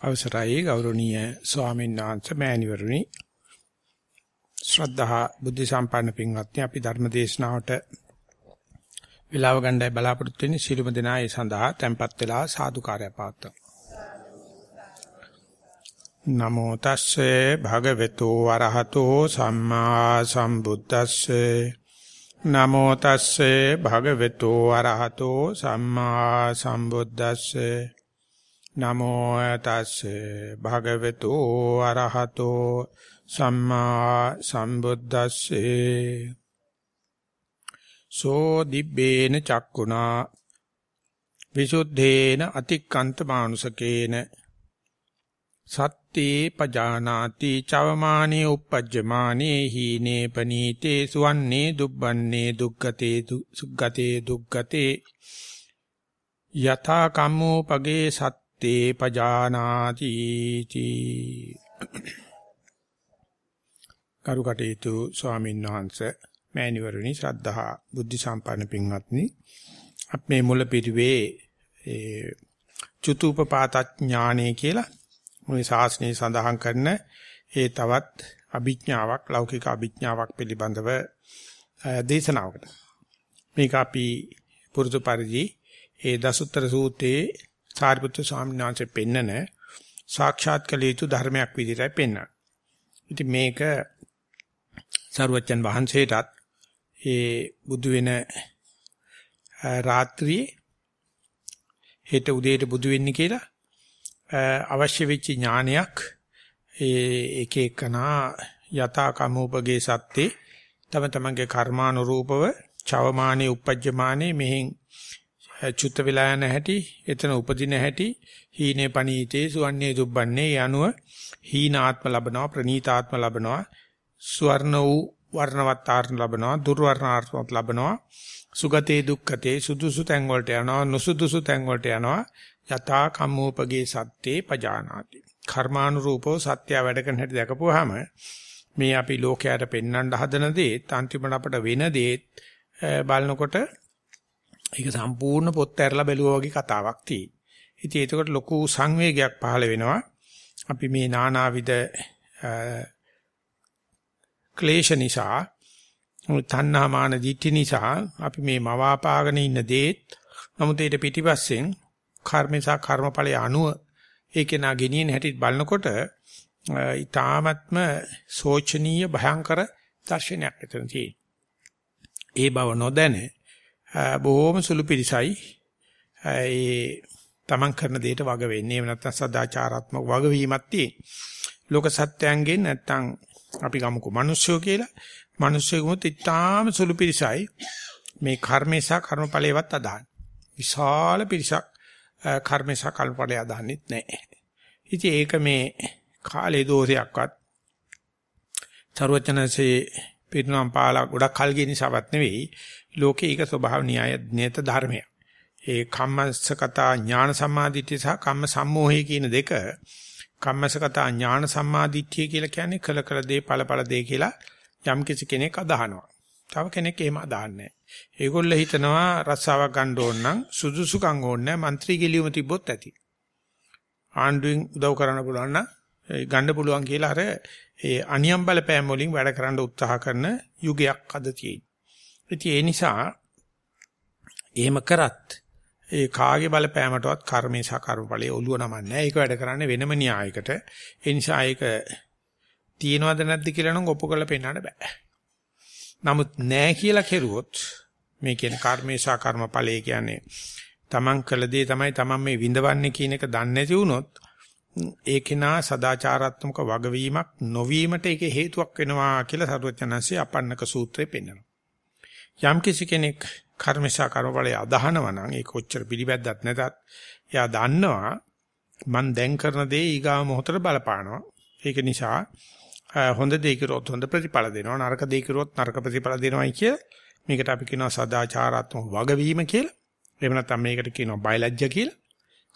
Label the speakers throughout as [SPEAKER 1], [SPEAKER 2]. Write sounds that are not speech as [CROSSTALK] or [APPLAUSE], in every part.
[SPEAKER 1] අවසරයි ගෞරවනීය ස්වාමීන් වහන්සේ මෑණිවරුනි. ශ්‍රද්ධා බුද්ධ සම්පන්න පින්වත්නි අපි ධර්ම දේශනාවට විලාව ගණ්ඩායි බලාපොරොත්තු වෙන්නේ. සිළුම දෙනා ඒ සඳහා tempත් වෙලා සාදුකාරය පාත්තා නමෝ තස්සේ භගවතු වරහතෝ සම්මා සම්බුද්දස්සේ. නමෝ තස්සේ භගවතු වරහතෝ සම්මා සම්බුද්දස්සේ. නමෝ තස්සේ භගවතු අරහතෝ සම්මා සම්බුද්දස්සේ. සෝ දිබ්බේන චක්කුණා විසුද්ධේන අතික්කන්ත මානුසකේන. සත්‍තේ පජානාති චවමානේ uppajjamaනේ හීනේ පනීතේ සුවන්නේ දුබ්බන්නේ දුක්ගතේ සුග්ගතේ දුක්ගතේ යථා කම්මෝපගේ සත් තේ පජානාති තී. කරුකටේතු ස්වාමීන් වහන්සේ මෑණිවරණි ශ්‍රද්ධා බුද්ධ සම්පන්න පින්වත්නි අප මේ මුල පිරිවේ ඒ චුතුපපාත ඥානෙ කියලා මුනි ශාස්ත්‍රයේ සඳහන් කරන ඒ තවත් අභිඥාවක් ලෞකික අභිඥාවක් පිළිබඳව දේශනාවකට. මේක අපි පුරුදු පරිදි ඒ දසුත්තර සූත්‍රයේ සාරිපුත්‍ර ස්වාමීන් වහන්සේ පෙන්නන සාක්ෂාත් කළ යුතු ධර්මයක් විදිහටයි පෙන්වන්නේ. ඉතින් මේක සරුවච්චන් වහන්සේටත් ඒ බුදු වෙන රාත්‍රියේ හෙට උදේට බුදු වෙන්නේ කියලා අවශ්‍ය වෙච්ච ඥානයක් ඒ එක එකනා යථා කමෝපගේ සත්‍යේ තම තමන්ගේ කර්මානුරූපව චවමානේ uppajjamaනේ මෙහෙන් චුත්ත වෙලා යන හැටි, එතන උපදින හැටි, හීනේ පනීතේ සුවන්නේ දුබ්බන්නේ යනුව හීනාත්ම ලබනවා, ප්‍රනීතාත්ම ලබනවා, ස්වර්ණ වූ වර්ණවත් ආත්ම ලබනවා, දුර්වර්ණාත්ම ලබනවා. සුගතේ දුක්ඛතේ සුදුසු තැන් වලට යනවා, නුසුදුසු තැන් වලට යනවා. යථා කම්මෝපගේ සත්‍යේ පජානාති. කර්මානුරූපව සත්‍ය වැඩ කරන හැටි දැකපුවාම මේ අපි ලෝකයට පෙන්වන්න හදන දේ, අන්තිමට අපට වෙන දේ බලනකොට ඒක සම්පූර්ණ පොත් ඇරලා බැලුවා වගේ කතාවක් තියෙයි. ඉතින් ඒකට ලොකු සංවේගයක් පහළ වෙනවා. අපි මේ නානාවිද ක්ලේශ නිසා තණ්හාමාන දිට්ඨි නිසා අපි මේ මවාපාගෙන ඉන්න දේත් නමුත් ඊට පිටිපස්සෙන් කර්මසා කර්මඵලයේ අනුව ඒකේ නා ගෙනියන හැටි බලනකොට ඊ타ත්ම සෝචනීය භයංකර දර්ශනයක් එතන තියෙනවා. ඒ බව නොදැන බොහොම සුළු පිළිසයි ඒ තමන් කරන දෙයට වග වෙන්නේ. එහෙම නැත්නම් සදාචාරාත්මක වගවීමක් තියෙන. ලෝක සත්‍යයන්ගෙන් නැත්නම් අපි ගමුකෝ මිනිස්සු කියලා. මිනිස්සුගමුත් ඉතාම සුළු පිළිසයි. මේ කර්මේසා කර්මඵලයේවත් අදහන. විශාල පිරිසක් කර්මේසා කල්පඵලය අදහන්නේත් නැහැ. ඉතින් ඒක මේ කාලේ දෝෂයක්වත් ਸਰවචනසේ පිරිනම් පාලා ගොඩක් කල් ගිය නිසාවත් නෙවෙයි ලෝකේ ඒක ස්වභාව න්‍යාය නේත ධර්මයක්. ඒ කම්මස්සකතා ඥාන සම්මාදිට්ඨිය සහ කම්ම සම්මෝහය කියන දෙක කම්මස්සකතා ඥාන සම්මාදිට්ඨිය කියලා කියන්නේ කළ කළ දේ ඵල ඵල දේ කියලා යම් කිසි කෙනෙක් අදහනවා. තව කෙනෙක් එහෙම අදහන්නේ නැහැ. ඒගොල්ලෝ හිතනවා රස්සාවක් ගන්න ඕන නම් සුදුසුකම් ඕනේ නැහැ മന്ത്രി ගෙලියුම තිබ්බොත් ඇති. ආණ්ඩුවෙන් උදව් කරන්න පුළුවන් නම් ගන්න පුළුවන් කියලා අර ඒ අනියම් බලපෑම් වලින් වැඩ කරන්න උත්සාහ කරන යුගයක් අද තියෙනවා. ඉතින් ඒ නිසා එහෙම කරත් ඒ කාගේ බලපෑමටවත් කර්මේ සහ කර්මඵලයේ ඔළුව නමන්නේ ඒක වැඩ කරන්නේ වෙනම න්‍යායකට. ඒ නිසා ඒක තියෙනවද නැද්ද කියලා නම් ඔප්පු කරලා පෙන්නන්න බෑ. නමුත් නෑ කියලා කෙරුවොත් මේ කියන කර්මේ සහ කර්මඵලයේ කියන්නේ තමන් කළ දේ තමයි තමන් මේ විඳවන්නේ කියන එක දන්නේ නැති වුණොත් ඒකේනා සදාචාරාත්මක වගවීමක් නොවීමට ඒකේ හේතුවක් වෙනවා කියලා සරුවචනන්සේ අපන්නක සූත්‍රයේ පෙන්නනවා. යම් කිසි කෙනෙක් කර්මేశා කර්මඵලය අදහනවා නම් ඒක ඔච්චර පිළිබැද්දක් නැතත් එයා දන්නවා මං දැන් කරන දේ ඊගාව මොහොතට බලපානවා. ඒක නිසා හොඳ දේ කිරුවොත් හොඳ ප්‍රතිඵල දෙනවා නරක දේ කිරුවොත් නරක ප්‍රතිඵල දෙනවායි කිය මේකට අපි කියනවා සදාචාරාත්මක වගවීම කියලා. එහෙම නැත්නම් මේකට කියනවා බයලජ්ජ කියලා.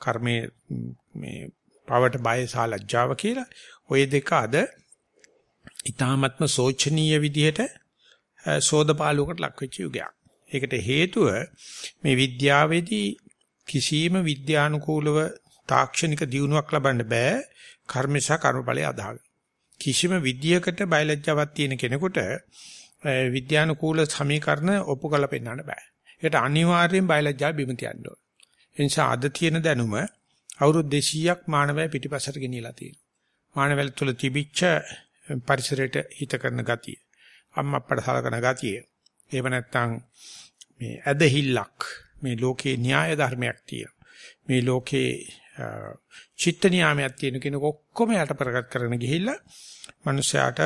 [SPEAKER 1] කර්මයේ මේ පවට බය සහ ලැජ්ජාව කියලා. ওই දෙක අද ඊ타ත්ම සෝචනීය විදිහට සෝදපාලුවකට ලක් වෙච්ච යුගයක්. ඒකට හේතුව මේ විද්‍යාවේදී කිසියම් විද්‍යානුකූලව තාක්ෂණික දියුණුවක් ලබන්න බෑ කර්මශා කර්මඵලයේ අදාළ. කිසිම විද්‍යයකට බයලජ්ජාවක් තියෙන කෙනෙකුට විද්‍යානුකූල සමීකරණ ඔප්පු කරලා පෙන්නන්න බෑ. ඒකට අනිවාර්යෙන් බයලජ්ජාව බිම තියන්න ඕන. ඒ නිසා අද තියෙන දැනුම අවුරුදු 200ක් මානවය පිටිපස්සට ගෙනියලා තියෙනවා. මානවය තුළ තිබිච්ච පරිසරයට හිත කරන ගතිය. අම්මා අප්පට සලකන ගතිය. එහෙම නැත්නම් මේ ඇදහිල්ලක් මේ ලෝකේ න්‍යාය ධර්මයක් තියෙනවා. මේ ලෝකේ චිත්ත නියාමයක් තියෙන කෙනෙක් ඔක්කොම යටපරගත් කරගෙන ගිහිල්ලා මිනිස්යාට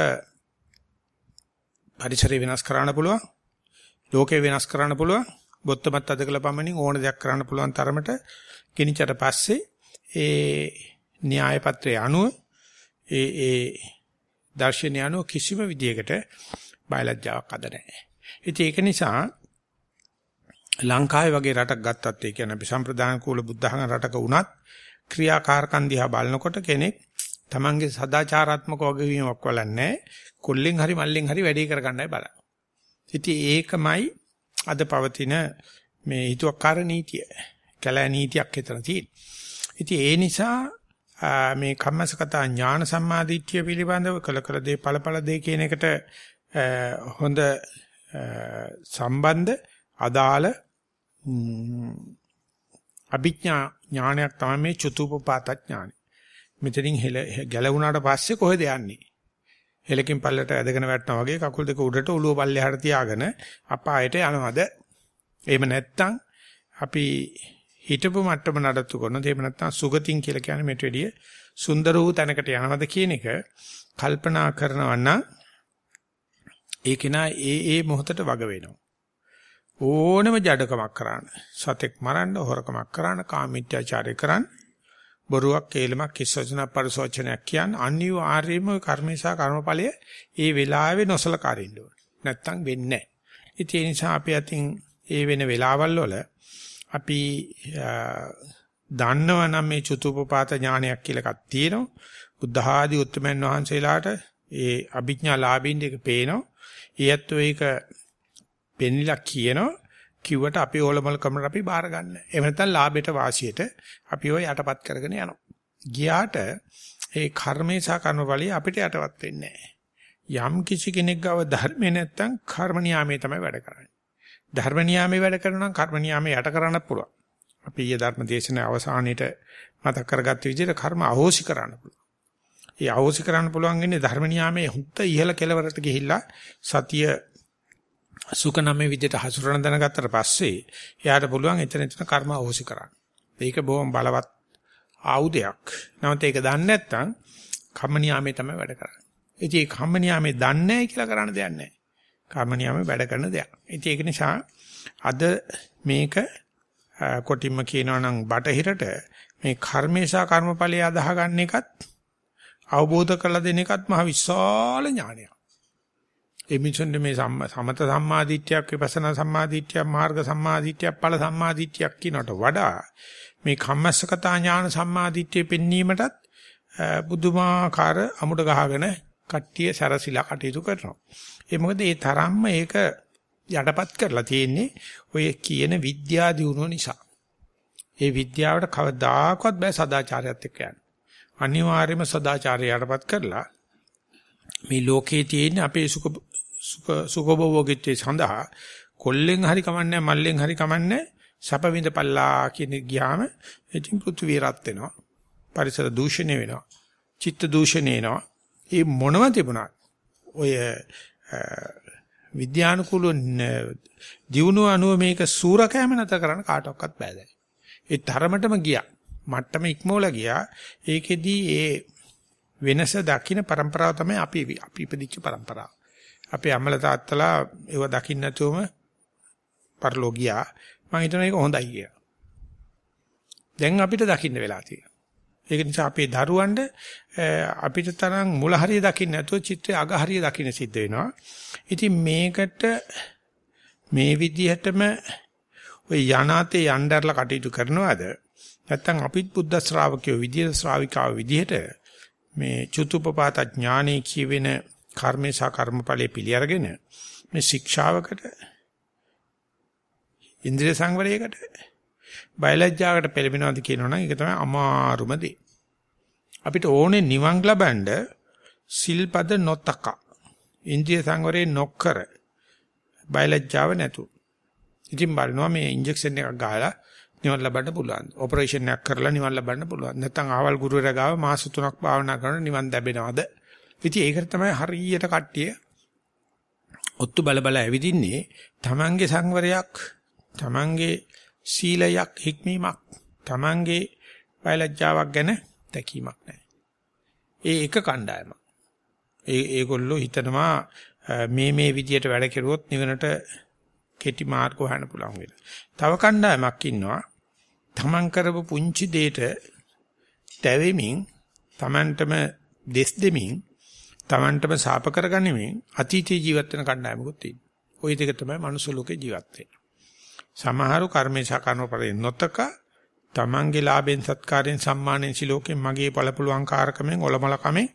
[SPEAKER 1] පරිසරය වෙනස් කරන්න පුළුවන්. ලෝකේ වෙනස් කරන්න පුළුවන්. බොත්තමත් අදකලා පමණින් ඕන දෙයක් කරන්න පුළුවන් තරමට කිනිච්චට පස්සේ ඒ න්‍යාය පත්‍රයේ අනුව ඒ ඒ දර්ශනය අනුව කිසිම විදියකට බයලජ්ජාවක් අද නැහැ. ඉතින් ඒක නිසා ලංකාවේ වගේ රටක් ගත්තත් ඒ කියන්නේ අපි සම්ප්‍රදාන කූල බුද්ධඝන රටක වුණත් ක්‍රියාකාරකම් දිහා බලනකොට කෙනෙක් Tamange සදාචාරාත්මක වගවීමක් වලන්නේ කොල්ලෙන් හරි මල්ලෙන් හරි වැඩේ කරගන්නයි බලන්නේ. ඉතින් ඒකමයි අද පවතින මේ හිතුවක්කාර නීතිය. කැලෑ නීතියක් එතන තියෙන. ඉතින් ඒ නිසා මේ කම්මසකතා ඥාන සම්මාදිට්ඨිය පිළිබඳව කළ කළ දේ ඵලඵල දේ කියන එකට හොඳ සම්බන්ධ අදාළ අභිඥා ඥානයක් තමයි මේ චතුපපාත ඥානය. මෙතනින් ගැලවුණාට පස්සේ කොහෙද යන්නේ? හෙලකින් පල්ලට ඇදගෙන වැටෙනා වගේ කකුල් දෙක උඩට ඔළුව පල්ලෙහාට තියාගෙන අපායට යනවද? එහෙම නැත්නම් අපි හිතපු මට්ටම නඩත්තු කරනොත් එහෙම නැත්නම් සුගතින් කියලා කියන්නේ මෙට වැඩිය සුන්දර වූ තැනකට යනවද කියන එක කල්පනා කරනවා නම් ඒ කෙනා ඒ ඒ මොහොතට වග වෙනවා. ඕනම ජඩකමක් කරන්න. සතෙක් මරන්න, හොරකමක් කරන්න, කාමීත්‍යාචාරය කරන්න, බොරුවක්, කේලමක්, කිස්සචන පරිසෝචනයක් කියන්න අනිවාර්යයෙන්ම කර්මේශා කර්මඵලයේ ඒ වෙලාවේ නොසලකාරින්න ඕන. නැත්තම් වෙන්නේ නැහැ. ඉතින් ඒ නිසා අපි අතින් ඒ වෙන වෙලාවල් වල අපි දන්නවනම් මේ චතුපපාත ඥානයක් කියලා එකක් තියෙනවා. බුද්ධ ආදී උත්තමයන් වහන්සේලාට ඒ අභිඥා ලාභින් දෙක පේනවා. ඊයත් ඒක පෙන්නිලා කියනවා කිව්වට අපි ඕලමල් කමර අපි බාර ගන්න. එහෙම නැත්නම් ලාභයට වාසියට අපි ඔය යටපත් කරගෙන යනවා. ගියාට ඒ කර්මේ සහ කර්මඵලිය අපිට යටවත් වෙන්නේ යම් කිසි කෙනෙක් ගාව ධර්මේ නැත්නම් කර්ම නියාමයේ තමයි වැඩ කරන්නේ. ධර්ම නියාමයේ වැඩ කරනවා නම් කර්ම නියාමයේ යට කරන්න පුළුවන්. අපි ඊයේ ධර්ම දේශනාවේ අවසානයේට මතක් කරගත්ත විදිහට කර්ම අහෝසි කරන්න පුළුවන්. ඒ අහෝසි කරන්න පුළුවන් ඉන්නේ ධර්ම නියාමයේ හුත්ත ඉහළ කෙලවරට ගිහිල්ලා සතිය සුඛ නමේ විදිහට හසුරන දැනගත්තට පස්සේ එයාට පුළුවන් එතන එතන කර්ම අහෝසි කරන්න. ඒක බොහොම බලවත් ආයුධයක්. නැවත ඒක දන්නේ නැත්නම් කම්ම නියාමයේ තමයි වැඩ කරන්නේ. ඉතින් ඒ කම්ම නියාමයේ දන්නේ නැහැ කියලා කරන්න දෙයක් නැහැ. කම්ම නියාමයේ වැඩ කරන දෙයක්. ඉතින් ඒක නිසා අද මේක කොටිම්ම කියනවා නම් බටහිරට මේ කර්මේශා කර්මඵලයේ අදාහ ගන්න එකත් අවබෝධ කරලා දෙන එකත් මහ විශාල ඥානයක්. ඒ මිනිසුන්ට මේ සමත සම්මාදිට්ඨියක් විපස්සනා සම්මාදිට්ඨියක් මාර්ග සම්මාදිට්ඨියක් ඵල සම්මාදිට්ඨියක් කියනට වඩා මේ කම්මස්සකතා ඥාන සම්මාදිට්ඨිය පෙන්වීමටත් බුදුමාකාර අමුඩ ගහගෙන කට්ටිය සැරසිලා කටයුතු කරනවා. ඒ මොකද ඒ තරම්ම ඒක යටපත් කරලා තියෙන්නේ ඔය කියන විද්‍යා දියුණුව නිසා. ඒ විද්‍යාවට කවදාකවත් බෑ සදාචාරයත් එක්ක යන්න. අනිවාර්යයෙන්ම සදාචාරය යටපත් කරලා මේ ලෝකයේ තියෙන අපේ සුඛ සුඛ සුඛභෝගීත්වයේ සඳහා කොල්ලෙන් හරි කමන්නේ මල්ලෙන් හරි කමන්නේ සැප විඳපල්ලා කියන ගියාම ඉතින් පෘථිවිය රත් වෙනවා පරිසර දූෂණය වෙනවා චිත්ත දූෂණය වෙනවා. ඒ මොනව තිබුණත් ඔය විද්‍යානුකූල දියුණුව අනුව මේක සූරකෑම නැත කරන්න කාටවත් බෑ දැන්. ඒ තරමටම ගියා. මට්ටම ඉක්මවලා ගියා. ඒකෙදී ඒ වෙනස දකින්න પરම්පරාව තමයි අපි අපි ඉපදිච්ච પરම්පරාව. අපේ අම්මලා තාත්තලා ඒව දකින්න නැතුවම පරිලෝකියා මම හිතනවා ඒක හොඳයි කියලා. දැන් අපිට දකින්න වෙලා තියෙනවා. ඒක නිසා අපේ දරුවන්ට අපිට තරම් මුල හරිය දකින්න නැතුව චිත්‍රය අග හරිය දකින්න සිද්ධ වෙනවා. ඉතින් මේකට මේ විදිහටම ඔය යනාතේ යnderලා කටයුතු කරනවාද නැත්නම් අපිත් බුද්ධ ශ්‍රාවකයෝ විදියට ශ්‍රාවිකාව විදිහට මේ චුතුපපාත ඥානෙ කියවෙන කර්මේ සහ කර්මඵලයේ පිළි අරගෙන මේ ශික්ෂාවකට ඉන්ද්‍රිය සංවරයකට බයලජ්ජාකට පෙළඹෙනවද කියනවනම් ඒක තමයි අමාරුම දේ. අපිට ඕනේ නිවන් ලබන්න සිල්පද නොතක. ඉන්ද්‍රිය සංවරේ නොකර බයලජ්ජාව නැතු. ඉතින් බලනවා මේ ඉන්ජෙක්ෂන් එකක් ගහලා නිවන් ලබන්න පුළුවන්. ඔපරේෂන් එකක් කරලා නිවන් ලබන්න පුළුවන්. නැත්නම් ආවල් ගුරුවරයා ගාව මාස 3ක් භාවනා කරන නිවන් ලැබෙනවද? ඉතින් ඒකට තමයි හරියට කට්ටිය ඔත්තු බල බල ඇවිදින්නේ තමන්ගේ සංවරයක් තමන්ගේ සීලයක් හික්මීමක් තමන්ගේ බයලජ්ජාවක් ගැන දැකීමක් නැහැ. ඒ එක කණ්ඩායමක්. ඒ ඒගොල්ලෝ හිතනවා මේ මේ විදියට වැඩ කෙරුවොත් නිවනට කෙටි මාර්ග හොයන්න පුළුවන් වෙලා. තව කණ්ඩායමක් ඉන්නවා. තමන් කරපු පුංචි දෙයට තැවෙමින් තමන්ටම දෙස් දෙමින් තමන්ටම සාප කරගනිමින් අතීතයේ ජීවත් වෙන කණ්ඩායමකුත් තියෙනවා. ওই දෙක තමයි මනුස්ස ලෝකේ ජීවත් වෙන්නේ. සමහරු කර්මේශා කර්මපරේ නොතක තමන්ගේ ලාභෙන් සත්කාරයෙන් සම්මානෙන් සිලෝකෙන් මගේ පළපුලුවන් කාර්කමෙන් ඔලමලකමෙන්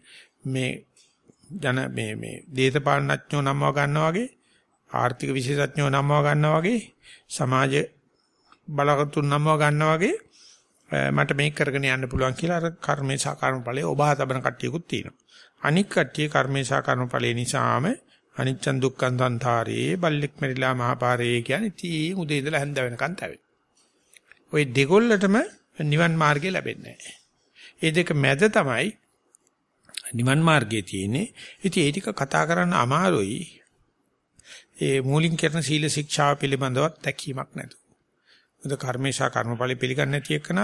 [SPEAKER 1] මේ ජන මේ මේ දේශපාලනඥයෝ නම්ව ගන්නවා වගේ ආර්ථික විශේෂඥයෝ නම්ව ගන්නවා වගේ සමාජ බලකතුන් නම්ව ගන්නවා වගේ මට මේක කරගෙන යන්න පුළුවන් කියලා අර කර්මේශා කර්මඵලයේ ඔබා තබන කට්ටියකුත් තියෙනවා. අනික් කට්ටිය කර්මේශා කර්මඵලයේ නිසාම අනිච්චන් දුක්ඛන් සංතාරේ බල්ලෙක් මෙරිලා මහපාරේ කියන්නේ තී උදේ ඉඳලා හැන්ද වෙනකන් තැවෙන. ওই දෙගොල්ලටම නිවන් මාර්ගය ලැබෙන්නේ නැහැ. ඒ දෙක මැද තමයි නිවන් මාර්ගයේ තියෙන්නේ. ඉතින් ඒ ටික කතා කරන්න අමාරුයි. ඒ මූලික කරන සීල ශික්ෂාව පිළිබඳවත් දැකීමක් නැතු. මොකද කර්මේශා කර්මඵල පිළිගන්නේ නැති එකන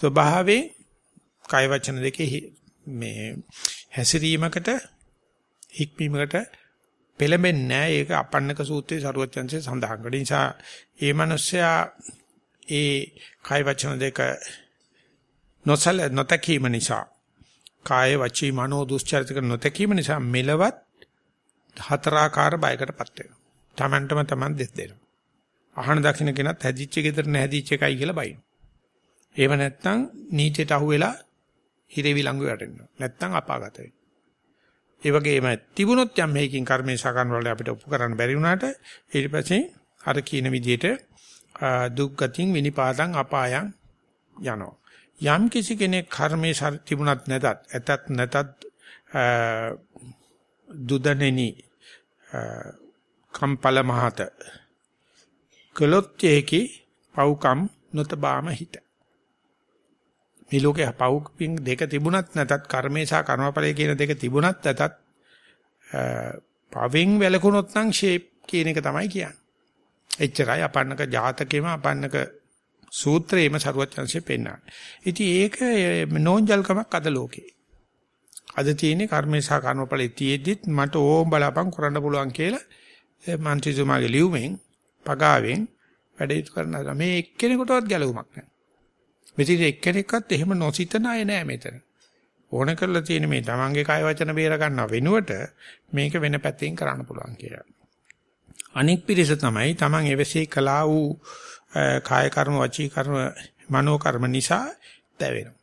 [SPEAKER 1] ස්වභාවයෙන් කය වචන දෙකේ මේ හැසිරීමකට හික්මීමකට පෙළඹෙන්නේ නැහැ. ඒක අපන්නක සූත්‍රයේ සරුවචන්සේ සඳහන් කරන නිසා ඒ මනුස්සයා ඒ කය වචන දෙක නොසල නොතකීම නිසා කාය වචී මනෝ දුස්චරිතක නොතකීම නිසා මෙලවත් හතරාකාර බයකටපත් වෙනවා. Tamanටම Taman දෙස් දෙනවා. අහන දකින්න කෙනත් හැදිච්ච ගෙදර නැහැදිච්ච එකයි කියලා බයින. ඒව නැත්තම් නීචයට අහුවෙලා හිරේ විලංගු වැටෙනවා. නැත්තම් අපාගත වෙනවා. ඒ වගේම තිබුණොත් යම් මේකින් කර්මේ සාකරන වල අපිට ඔප්පු කරන්න බැරි වුණාට ඊට පස්සේ අර කියන විදිහට දුක් ගතින් විනිපාතං අපායන් යනවා. යම් කිසි කෙනෙක් කර්මේ තිබුණත් නැතත් ඇතත් නැතත් දුදනෙනි කම්පල මහත කළොත් යේකි පව්කම් නොතබාම හිත මේ ලෝකේ පව්කින් දෙක තිබුණත් නැතත් කර්මේ සහ කර්මඵලයේ කියන දෙක තිබුණත් නැතත් පවෙන් වැළකුණොත් නම් ෂේප් කියන එක තමයි කියන්නේ. එච්චරයි අපන්නක ජාතකේම අපන්නක සූත්‍රයේම සරුවචන්සේ පෙන්නන්නේ. ඉතින් ඒක නෝන්ජල්කමක් අද ලෝකේ. අද තියෙන්නේ කර්මේ සහ කර්මඵලයේ තියෙද්දිත් මට ඕම් බලාපන් කරන්න පුළුවන් කියලා මන්ත්‍රීතුමාගේ ලියුමෙන් පගාවෙන් වැඩ යුතු කරනවා. මේ එක්කෙනෙකුටවත් ගැලවුමක් නැහැ. මෙතන එක්කෙනෙක්වත් එහෙම නොසිතන අය නෑ මෙතන. ඕන කරලා තියෙන මේ තමන්ගේ කාය වචන බේර ගන්නව වෙනුවට මේක වෙන පැත්තෙන් කරන්න පුළුවන් කියලා. අනෙක් පිරිස තමයි තමන් එවසේ කළා වූ කාය කර්ම වචී කර්ම මනෝ කර්ම නිසා තැවෙනවා.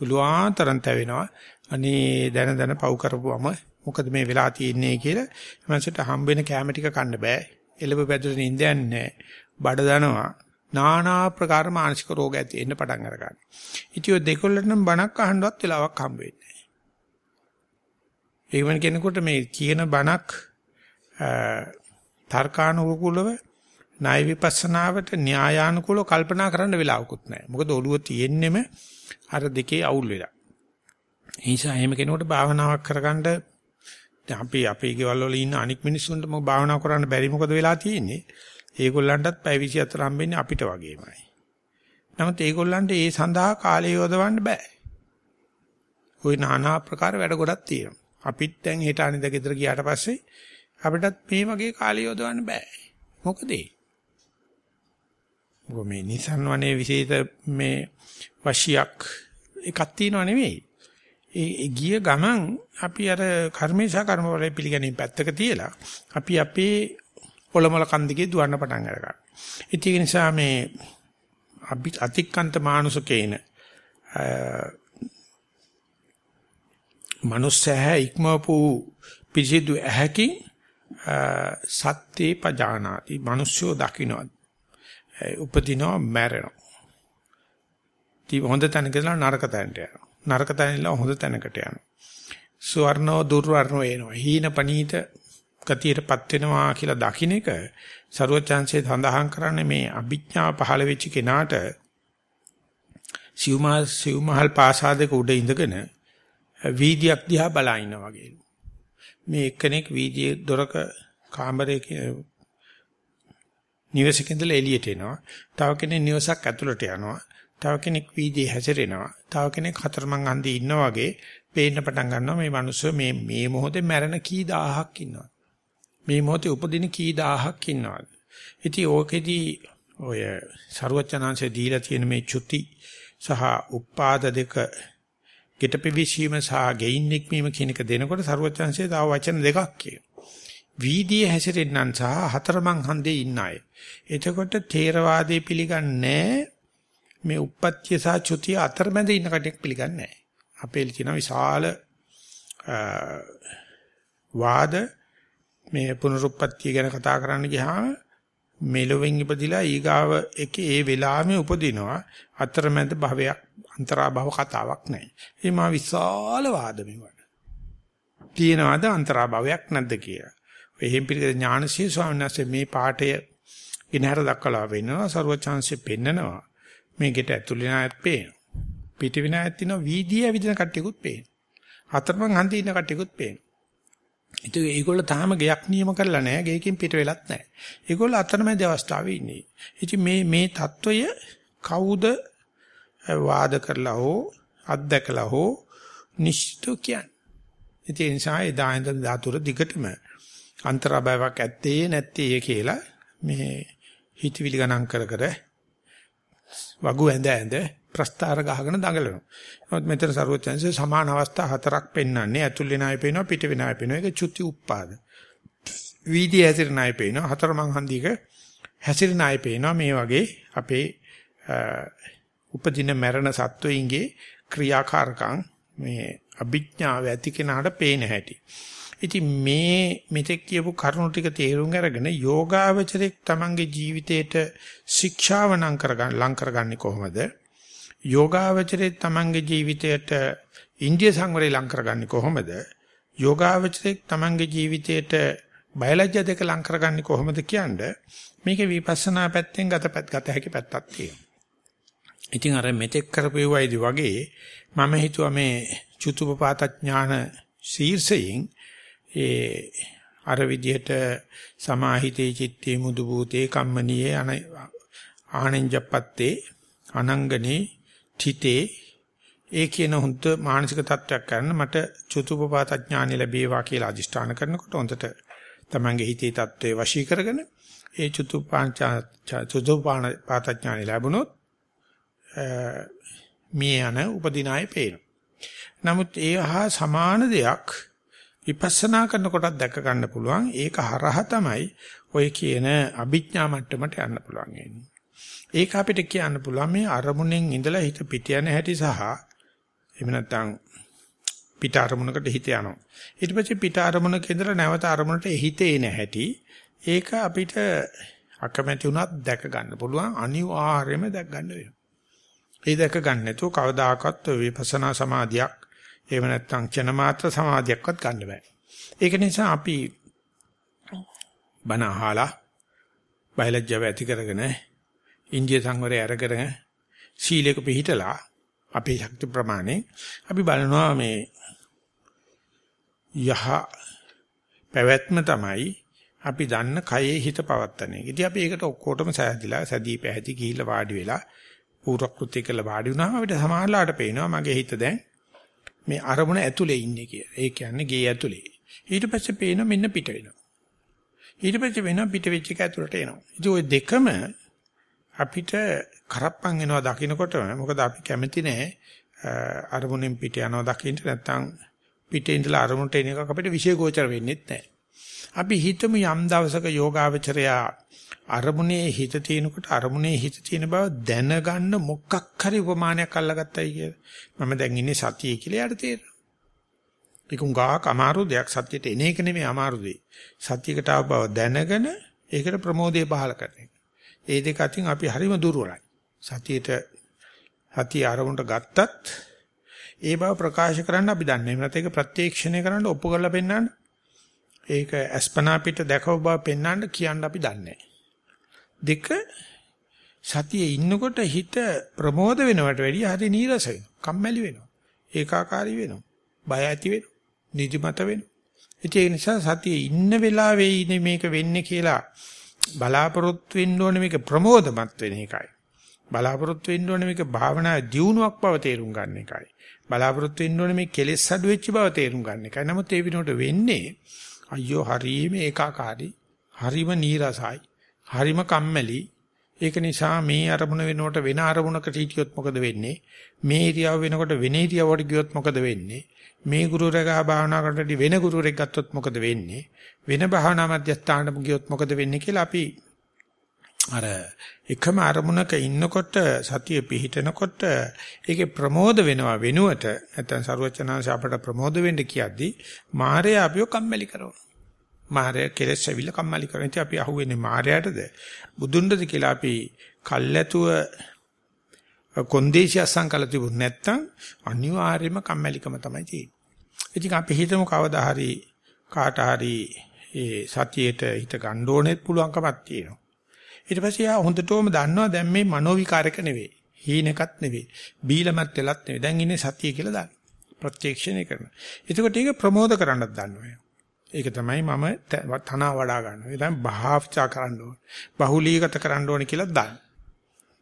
[SPEAKER 1] පුළුවන් තරම් තැවෙනවා. අනේ දැන දැන පව් කරපුවම මොකද මේ වෙලා තියෙන්නේ කියලා මනසට හම්බ වෙන කැම ටික කන්න බෑ. එළඹ පැදුරේ නිින්ද යන්නේ බඩ දනවා. নানা ආකාර මානසික රෝග ඇති එන්න පටන් අර ගන්නවා. ඉතින් ඔය දෙකොල්ලට නම් බණක් අහන්නවත් වෙලාවක් හම්බ වෙන්නේ නැහැ. ඒ වගේ කෙනෙකුට මේ කියන බණක් තර්කානුකූලව ණය විපස්සනාවට න්‍යායානුකූලව කල්පනා කරන්න වෙලාවකුත් නැහැ. මොකද ඔළුව තියෙන්නෙම අර දෙකේ අවුල් වෙලා. ඒ නිසා එහෙම කෙනෙකුට භාවනාවක් කරගන්න දැන් අපි අපේ ගෙවල් වල ඉන්න අනික් මිනිස්සුන්ට මොකද භාවනා කරන්න බැරි මොකද වෙලා තියෙන්නේ? ඒගොල්ලන්ටත් පැය 24 හම්බෙන්නේ අපිට වගේමයි. නමුත් ඒගොල්ලන්ට ඒ සඳහා කාලය යොදවන්න බෑ. ওই নানা ආකාර වැඩ ගොඩක් තියෙනවා. අපිත් දැන් හෙට අනිද ගෙදර ගියාට පස්සේ අපිටත් මේ වගේ කාලය යොදවන්න බෑ. මොකද ඒ? මේ Nissan වනේ විශේෂ මේ වශියක් එකක් තියෙනව නෙවෙයි. ඒ ගිය ගමන් අපි අර කර්මේශා කර්මවල පිළිගැනීම පැත්තක තියලා අපි අපේ ඔලොමල කන්දිකේ දුවන්න පටන් අරගන්නවා. ඒක නිසා මේ අභි අතික්කන්ත මානුසකේන මනුස්සය ඉක්මවපු පිසිදු ඇහැකින් සත්‍යේ පජානාති මිනිස්සු දකින්නවා උපදිනවා මැරෙනවා. ති හොඳ තැනක ඉඳලා නරක තැනට යනවා. නරක තැන ඉඳලා හොඳ තැනකට යනවා. සුවර්ණෝ දුර්වර්ණෝ එනවා. හීන පනීත ගතියටපත් වෙනවා කියලා දකින්න එක ਸਰුවචාන්සේ සඳහන් කරන්නේ මේ අභිඥාව පහළ වෙච්ච කෙනාට සිව්මහල් සිව්මහල් පාසාදක උඩ ඉඳගෙන වීදියක් දිහා බලා ඉන්නා වගේ. මේ එක්කෙනෙක් වීදියේ දොරක කාමරයක නිවසක ඉඳලා එළියට එනවා. තව කෙනෙක් නිවසක් ඇතුළට යනවා. තව කෙනෙක් වීදියේ හැසිරෙනවා. තව කෙනෙක් හතරමං අන්දේ ඉන්නා වගේ පේන්න පටන් ගන්නවා මේ මිනිස්සු මේ මේ මොහොතේ මැරෙන කී දහහක් ඉන්නවා. මේ මොහොතේ උපදින කී දහහක් ඉන්නවා. ඉතින් ඕකෙදී ඔය ਸਰුවචනාංශය දීලා තියෙන මේ චුති සහ උපාද දෙක ගෙටපිවිසීම සහ ගෙයින් නික්මීම කියන එක දෙනකොට ਸਰුවචනාංශය තව වචන දෙකක් කියනවා. වීදිය හැසිරෙන්නන් සහ හතරමං හන්දේ ඉන්න අය. එතකොට තේරවාදයේ පිළිගන්නේ මේ උප්පත්ති සහ චුතිය අතරමැද ඉන්න කටෙක් පිළිගන්නේ නැහැ. අපේ තියෙන විශාල වාද මේ පුනරුත්පත්තිය ගැන කතා කරන්න ගියාම මෙලොවෙන් ඉපදිලා ඊගාව එකේ ඒ වෙලාවෙම උපදිනවා අතරමැද භවයක් අන්තරා භව කතාවක් නැහැ. ඒ මා විශාල වාද මේවට. තියෙනවද අන්තරා භවයක් නැද්ද කියලා. එහෙන් පිළිගද ඥානශීල ස්වාමීන් වහන්සේ මේ පාඩය ඉනහර දක්වලා වෙනවා ਸਰවචාන්සේ පෙන්නනවා. මේකට ඇතුළේ නායත් පේනවා. පිටිවින නායත් තියෙනවා වීදියේ ඇවිදින කට්ටියකුත් පේනවා. හතරමං හන්දේ ඉන්න කට්ටියකුත් පේනවා. ඉතින් ඒගොල්ලෝ තාම ගයක් නියම කරලා නැහැ. ගේකින් පිට වෙලත් නැහැ. ඒගොල්ලෝ අතරමැද අවස්ථාවේ ඉන්නේ. ඉතින් මේ මේ తত্ত্বය කවුද වාද කරලා හෝ අත්දකලා හෝ නිශ්චිත කියන්නේ. ඉතින් ඒ නිසා එදා ඉඳන් ධාතුර දිගටම අන්තරාභාවයක් ඇත්තේ නැත්තේ කියලා මේ හිතවිලි ගණන් කර කර වගු ඇඳ ඇඳ ප්‍රස්තාර ගහගෙන දඟලනවා. නමුත් මෙතන ਸਰවඥයන්සේ සමාන අවස්ථා හතරක් පෙන්වන්නේ. ඇතුල් වෙන අය පේනවා පිට වෙන අය පේනවා. ඒක චුති උප්පාද. වීදී හැසිරෙන අය පේනවා. හතරමං හන්දික හැසිරෙන අය පේනවා. මේ වගේ අපේ උපදින මරණ සත්වයින්ගේ ක්‍රියාකාරකම් මේ අභිඥාව ඇති කෙනාට පේන හැටි. ඉතින් මේ මෙතෙක් කියපු කරුණු ටික තේරුම් අරගෙන යෝගාවචරයක් තමන්ගේ ජීවිතේට ශික්ෂාව නම් කරගන්න ලං කරගන්නේ කොහොමද? යෝගාවචරයේ තමන්ගේ ජීවිතයට ඉන්දිය සංවරය ලං කරගන්නේ කොහොමද? යෝගාවචරයේ තමන්ගේ ජීවිතයට බයලජ්‍ය දෙක ලං කරගන්නේ කොහොමද කියන්නේ? මේක විපස්සනා පැත්තෙන් ගතපත් ගත හැකි පැත්තක් තියෙනවා. ඉතින් අර මෙතෙක් කරපෙවයිදි වගේ මම හිතුවා මේ චුතුපපාත ඥාන ශීර්ෂයෙන් ඒ අර විදිහට සමාහිතේ චිත්තේ මුදු භූතේ කම්මනියේ ආනෙන්ජප්පත්තේ අනංගනේ තිතේ ඒ කියන හොඳ මානසික තත්වයක් කරන්න මට චතුපපාත ඥානෙ ලැබේවා කියලා අදිෂ්ඨාන කරනකොට හොඳට තමන්ගේ හිතේ தત્ත්වය වශී කරගෙන ඒ චතුපාංච චතුපාන පාත ඥානෙ ලැබුණොත් මේ යන උපදිනාය පේනවා. නමුත් ඒ හා සමාන දෙයක් විපස්සනා කරනකොටත් දැක ගන්න පුළුවන්. ඒක හරහා තමයි ඔය කියන අභිඥා මට්ටමට යන්න පුළුවන් වෙන්නේ. ඒක අපිට කියන්න පුළුවන් මේ අරමුණෙන් ඉඳලා හිත පිට යන හැටි සහ එහෙම නැත්නම් පිට අරමුණකට හිත යනවා. ඊට පස්සේ පිට අරමුණක ඉඳලා නැවත අරමුණට හිතේ නැහැටි ඒක අපිට අකමැති වුණත් දැක ගන්න පුළුවන් අනිවාර්යයෙන්ම දැක ගන්න වෙනවා. ඒ දැක ගන්න නැතුව කවදාකවත් විපස්සනා සමාධියක් එහෙම නැත්නම් චන මාත්‍ර සමාධියක්වත් ගන්න බෑ. ඒක නිසා අපි බණ අහලා බයලජ්ජාව ඇති කරගෙන ඉන්දිය සංවරය අරගෙන සීලයක පිළිහිටලා අපේ ශක්ති ප්‍රමාණය අපි බලනවා මේ යහ පැවැත්ම තමයි අපි දන්න කයේ හිත පවත්තන එක. ඉතින් අපි ඒකට ඔක්කොටම සෑදිලා සැදී පැහැති ගිහිල්ලා වාඩි වෙලා පූර්වකෘත්‍ය කළ වාඩි වුණාම අපිට සමාහලාට පේනවා මගේ හිත දැන් මේ අරමුණ ඇතුලේ ඉන්නේ කියලා. ඒ කියන්නේ ගේ ඇතුලේ. ඊට පස්සේ පේනවා මෙන්න පිට වෙනවා. ඊට පස්සේ වෙනවා පිට වෙච්ච එක ඇතුලට එනවා. ඉතින් ওই දෙකම අපිට කරප්පන් එනවා දකින්නකොටම මොකද අපි කැමති නැහැ අරමුණෙන් පිට යනවා දකින්න නැත්නම් පිටේ ඉඳලා අරමුණට එන එක අපිට විශේෂ ගෝචර වෙන්නේ නැහැ. අපි හිතමු යම් දවසක යෝගාවචරයා අරමුණේ හිත තියෙනකොට අරමුණේ හිත තියෙන බව දැනගන්න මොකක් හරි උපමානයක් අල්ලගත්තයි කියලා. මම දැන් ඉන්නේ සතියේ කියලා යාට තේරෙනවා. ඒක උඟාක් අමාරු දෙයක් සත්‍යයට එන එක නෙමෙයි අමාරු දෙය. සත්‍යයකට ආව බව දැනගෙන ඒකට ප්‍රමෝදය පහල කරන එක. ඒ දෙක අතින් අපි හරිම දුර්වලයි. සතියේට සතිය ආරමුණට ගත්තත් ඒ බව ප්‍රකාශ කරන්න අපි දන්නේ. එහෙම නැත්නම් ඒක ප්‍රත්‍යක්ෂණය කරන්න ඔප්පු කරලා පෙන්නන්න. ඒක අස්පනා පිට දැකව බව පෙන්වන්න කියන්න අපි දන්නේ දෙක සතියේ ඉන්නකොට හිත ප්‍රමෝද වෙනවට වැඩිය හරි නීරස වෙනවා. කම්මැලි වෙනවා. ඒකාකාරී වෙනවා. බය ඇති වෙනවා. නිදිමත වෙනවා. ඒ නිසා සතියේ ඉන්න වෙලාවේ ඉන්නේ මේක වෙන්නේ කියලා බලාපොරොත්තු වෙන්න ඕනේ මේක ප්‍රමෝදමත් වෙන එකයි. බලාපොරොත්තු වෙන්න ඕනේ මේක භාවනා දියුණුවක් බව තේරුම් ගන්න එකයි. බලාපොරොත්තු වෙන්න ඕනේ මේ කෙලෙස් අඩු වෙච්ච බව තේරුම් ගන්න එකයි. නමුත් ඒ විනෝඩ වෙන්නේ අයියෝ හරීම ඒකාකාරී, හරීම නීරසයි, හරිම කම්මැලි. ඒක නිසා මේ අරමුණ වෙනකොට වෙන අරමුණකට හිටියොත් මොකද වෙන්නේ? මේ ඉරියව් වෙනකොට වෙන ඉරියව්වට ගියොත් මොකද වෙන්නේ? මේ ගුරුරගා භාවනා කරනකොට වෙන ගුරුරෙක් ගත්තොත් මොකද වෙන්නේ? වෙන භාවනා මධ්‍යස්ථානට ගියොත් මොකද වෙන්නේ කියලා අපි අර එකම අරමුණක ඉන්නකොට සතිය පිහිටනකොට ඒකේ ප්‍රමෝද වෙනවා වෙනුවට නැත්නම් සරුවචනාංශ අපට ප්‍රමෝද වෙන්න කියද්දී මායя අපිව කම්මැලි කරනවා. මායя කෙලෙස් ඇවිල්ලා කම්මැලි කරනවා. ඉතින් අපි අහුවෙන්නේ මායයටද බුදුන්ටද කියලා අපි කල්ැතුව කොන්දේසිය සංකල තිබුණ නැත්නම් අනිවාර්යයෙන්ම කම්මැලිකම තමයි තියෙන්නේ. ඉතින් අපි හිතමු කවදා හරි කාට හරි ඒ සතියේට හිත ගන්න ඕනෙත් පුළුවන්කමක් තියෙනවා. ඊට පස්සේ යා හොඳටම දන්නවා දැන් මේ මනෝ විකාරක නෙවෙයි. හීනකත් නෙවෙයි. බීලමත් වෙලත් නෙවෙයි. දැන් ඉන්නේ සතිය කියලා දාන්න. ප්‍රත්‍යක්ෂණය කරනවා. එතකොට ඒක ප්‍රමෝද කරන්නත් දන්නවා. ඒක තමයි මම තනවා වඩා ගන්නවා. ඒ තමයි භාවිතා කරන්න ඕනේ. බහුලීගත කරන්න ඕනේ කියලා දාන්න.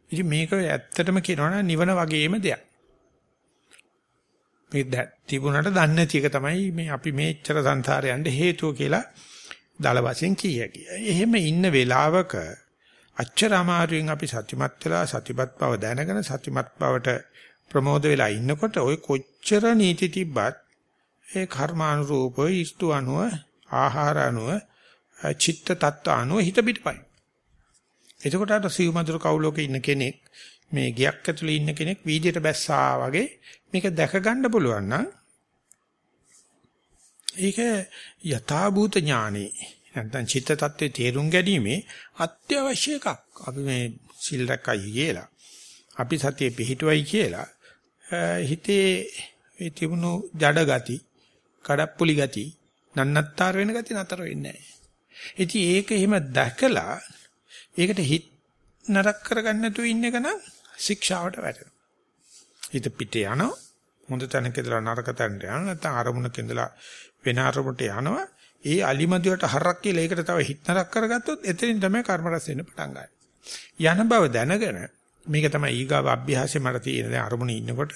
[SPEAKER 1] ඉතින් මේක ඇත්තටම කියනවනම් නිවන වගේම දෙයක්. මේ තිබුණාට දන්නේ නැති එක තමයි මේ අපි මේච්චර සංසාරේ යන්න හේතුව කියලා දල වශයෙන් කිය එහෙම ඉන්න වෙලාවක අච්චර අමාරුවෙන් අපි සත්‍යමත් වෙලා සතිපත් බව දැනගෙන සත්‍යමත් බවට ප්‍රමෝද වෙලා ඉන්නකොට ওই කොච්චර නීති තිබ්බත් ඒ කර්මානුරූපව ඉස්තු අනුව ආහාර අනුව චිත්ත tattwa අනුව හිත පිටපයි. එතකොට අර සිව්මදුර කවුලක ඉන්න කෙනෙක් මේ ගියක් ඇතුලේ ඉන්න කෙනෙක් වීදියට බැස්සා වගේ මේක දැක ගන්න පුළුවන් නම් ඒක යථාභූත ඥානෙ නැත්නම් චිත්ත tattve තේරුම් ගැනීමේ අත්‍යවශ්‍ය එකක්. අපි මේ සිල් රැකයි කියලා. අපි සතියේ පිහිටුවයි කියලා හිතේ ඒ තිබුණු ජඩ ගති, කඩප්පුලි ගති, නන්නත්තර වෙන ගති නතර වෙන්නේ නැහැ. ඉතින් ඒක එහෙම දැකලා ඒකට හිත නරක කරගන්න නැතුව ඉන්න එක නම් ශික්ෂාවට වැටෙනවා. හිත පිටේ යනවා. හොඳ තැනක ඉඳලා නරක තැනට යනවා. නැත්නම් අරමුණක ඉඳලා වෙන අරමුණට යනවා. ඒ අලිමදියට හරක් කියලා ඒකට තව හිටනරක් කරගත්තොත් එතනින් තමයි කර්ම රැස් වෙන්න පටන් ගන්නේ. යන බව දැනගෙන මේක තමයි ඊගාව අභ්‍යාසෙ මට තියෙන දැන් අරමුණේ ඉන්නකොට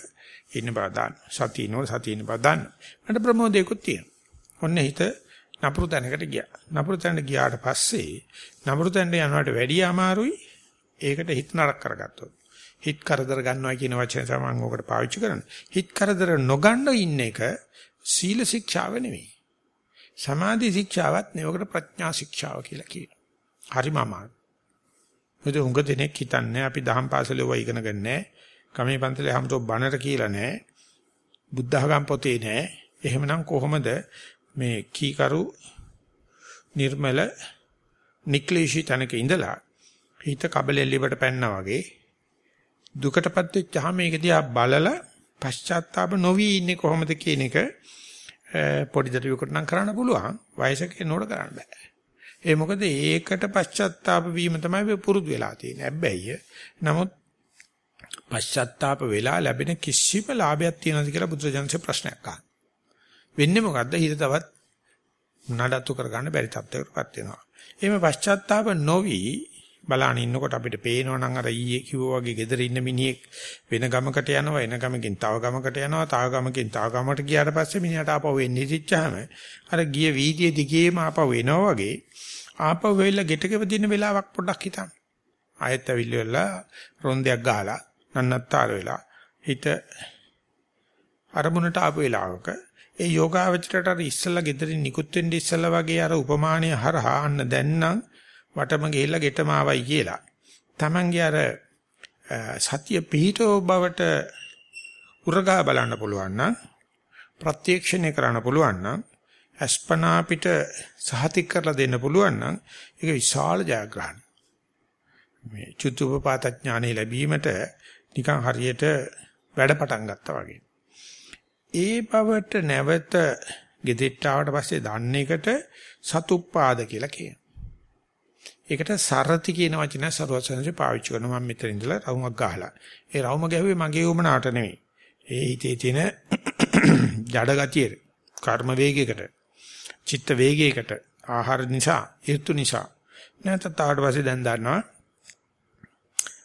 [SPEAKER 1] ඉන්න බව දාන්න. සතියනෝ සතියින බව දාන්න. මට ප්‍රමෝදයකුත් තියෙනවා. ඔන්න හිත නපුරු තැනකට ගියා. නපුරු තැනට ගියාට පස්සේ නපුරු තැනට යනවට වැඩිය අමාරුයි ඒකට හිත නරක කරගත්තොත්. හිත කරදර ගන්නවා කියන වචනේ තමයි මම ඔකට පාවිච්චි කරන්නේ. හිත කරදර නොගන්න ඉන්න එක සීල ශික්ෂාව නෙවෙයි. සමාධි ශික්ෂාවත් නෙවෙකට ප්‍රඥා ශික්ෂාව කියලා කියනවා. හරිම අමාරු. මොකද උඟ දෙනෙක් හිතන්නේ අපි දහම් පාසලේ වයි ඉගෙන ගන්නෑ. ගමේ පන්සලේ හැමතෝ බණට කියලා නෑ. බුද්ධඝම් පොතේ නෑ. එහෙමනම් කොහොමද මේ කීකරු නිර්මල නික්ලේශී තනක ඉඳලා හිත කබලෙල්ලිවට පැන්නා වගේ දුකටපත් වෙච්චාම මේක දිහා බලලා පශ්චාත්තාප නොවි ඉන්නේ කොහොමද කියන එක පොඩි දරුවෙකුට නම් කරන්න පුළුවන් වයසක නෝඩ කරන්න බෑ. ඒ මොකද ඒකට පශ්චාත්තාප වීම තමයි පුරුදු වෙලා තියෙන්නේ. හැබැයි නමුත් පශ්චාත්තාප වෙලා ලැබෙන කිසිම ලාභයක් තියනවද කියලා බුදුරජාණන්සේ ප්‍රශ්නයක් අහනවා. වෙන්නේ මොකද්ද? හිත තවත් නඩත්තු කරගන්න බැරි තත්ත්වයකටපත් වෙනවා. එහෙම පශ්චාත්තාප නොවි බලාන ඉන්නකොට අපිට පේනවා නම් අර ඊයේ කිව්වා වගේ gedera ඉන්න මිනිහෙක් වෙන ගමකට යනවා එන ගමකින් තව ගමකට යනවා තව ගමකින් තව ගමකට ගියාට පස්සේ මිනිහට ආපහු එන්නේ ඉතිච්චාම අර ගිය වීදියේ දිගේම ආපහු එනවා වගේ ආපහු වෙයිලා ගෙටකව දින වෙලාවක් පොඩ්ඩක් හිතන්න ආයෙත් ඇවිල්ලා රොන්දයක් ගහලා නන්නත්තර වෙලා හිත අරමුණට ආපු වෙලාවක ඒ යෝගාවචරයට අර ඉස්සලා gederin නිකුත් වෙන්න ඉස්සලා වගේ අර උපමානය හරහා අන්න දැන් නම් වටම ගිහිල්ලා ගෙටම ආවයි කියලා. Tamange අර සතිය පිහිටෝ බවට උරගා බලන්න පුළුවන් නම් ප්‍රත්‍යක්ෂණය කරන්න පුළුවන් නම් අස්පනා පිට සහතික කරලා දෙන්න පුළුවන් නම් ඒක විශාල ජයග්‍රහණයක්. මේ චුතුපපාත ඥානෙ ලැබීමට නිකන් හරියට වැඩ පටන් ගත්තා වගේ. ඒ බවට නැවත ගෙදෙට්ට ආවට පස්සේ දන්න එකට සතුප්පාද කියලා කියනවා. ඒකට සරති කියන වචනය සරුවචනසේ පාවිච්චි කරනවා මම මෙතන ඉඳලා රවුමක් ගහලා. ඒ රවුම ගැහුවේ මගේ උමනාට නෙවෙයි. ඒ හිතේ තියෙන [CLEARS THROAT] ජඩ ගතියේ කර්ම වේගයකට චිත්ත වේගයකට ආහාර නිසා ඍතු නිසා නැත්නම් තාවට පස්සේ දැන් දන්නවා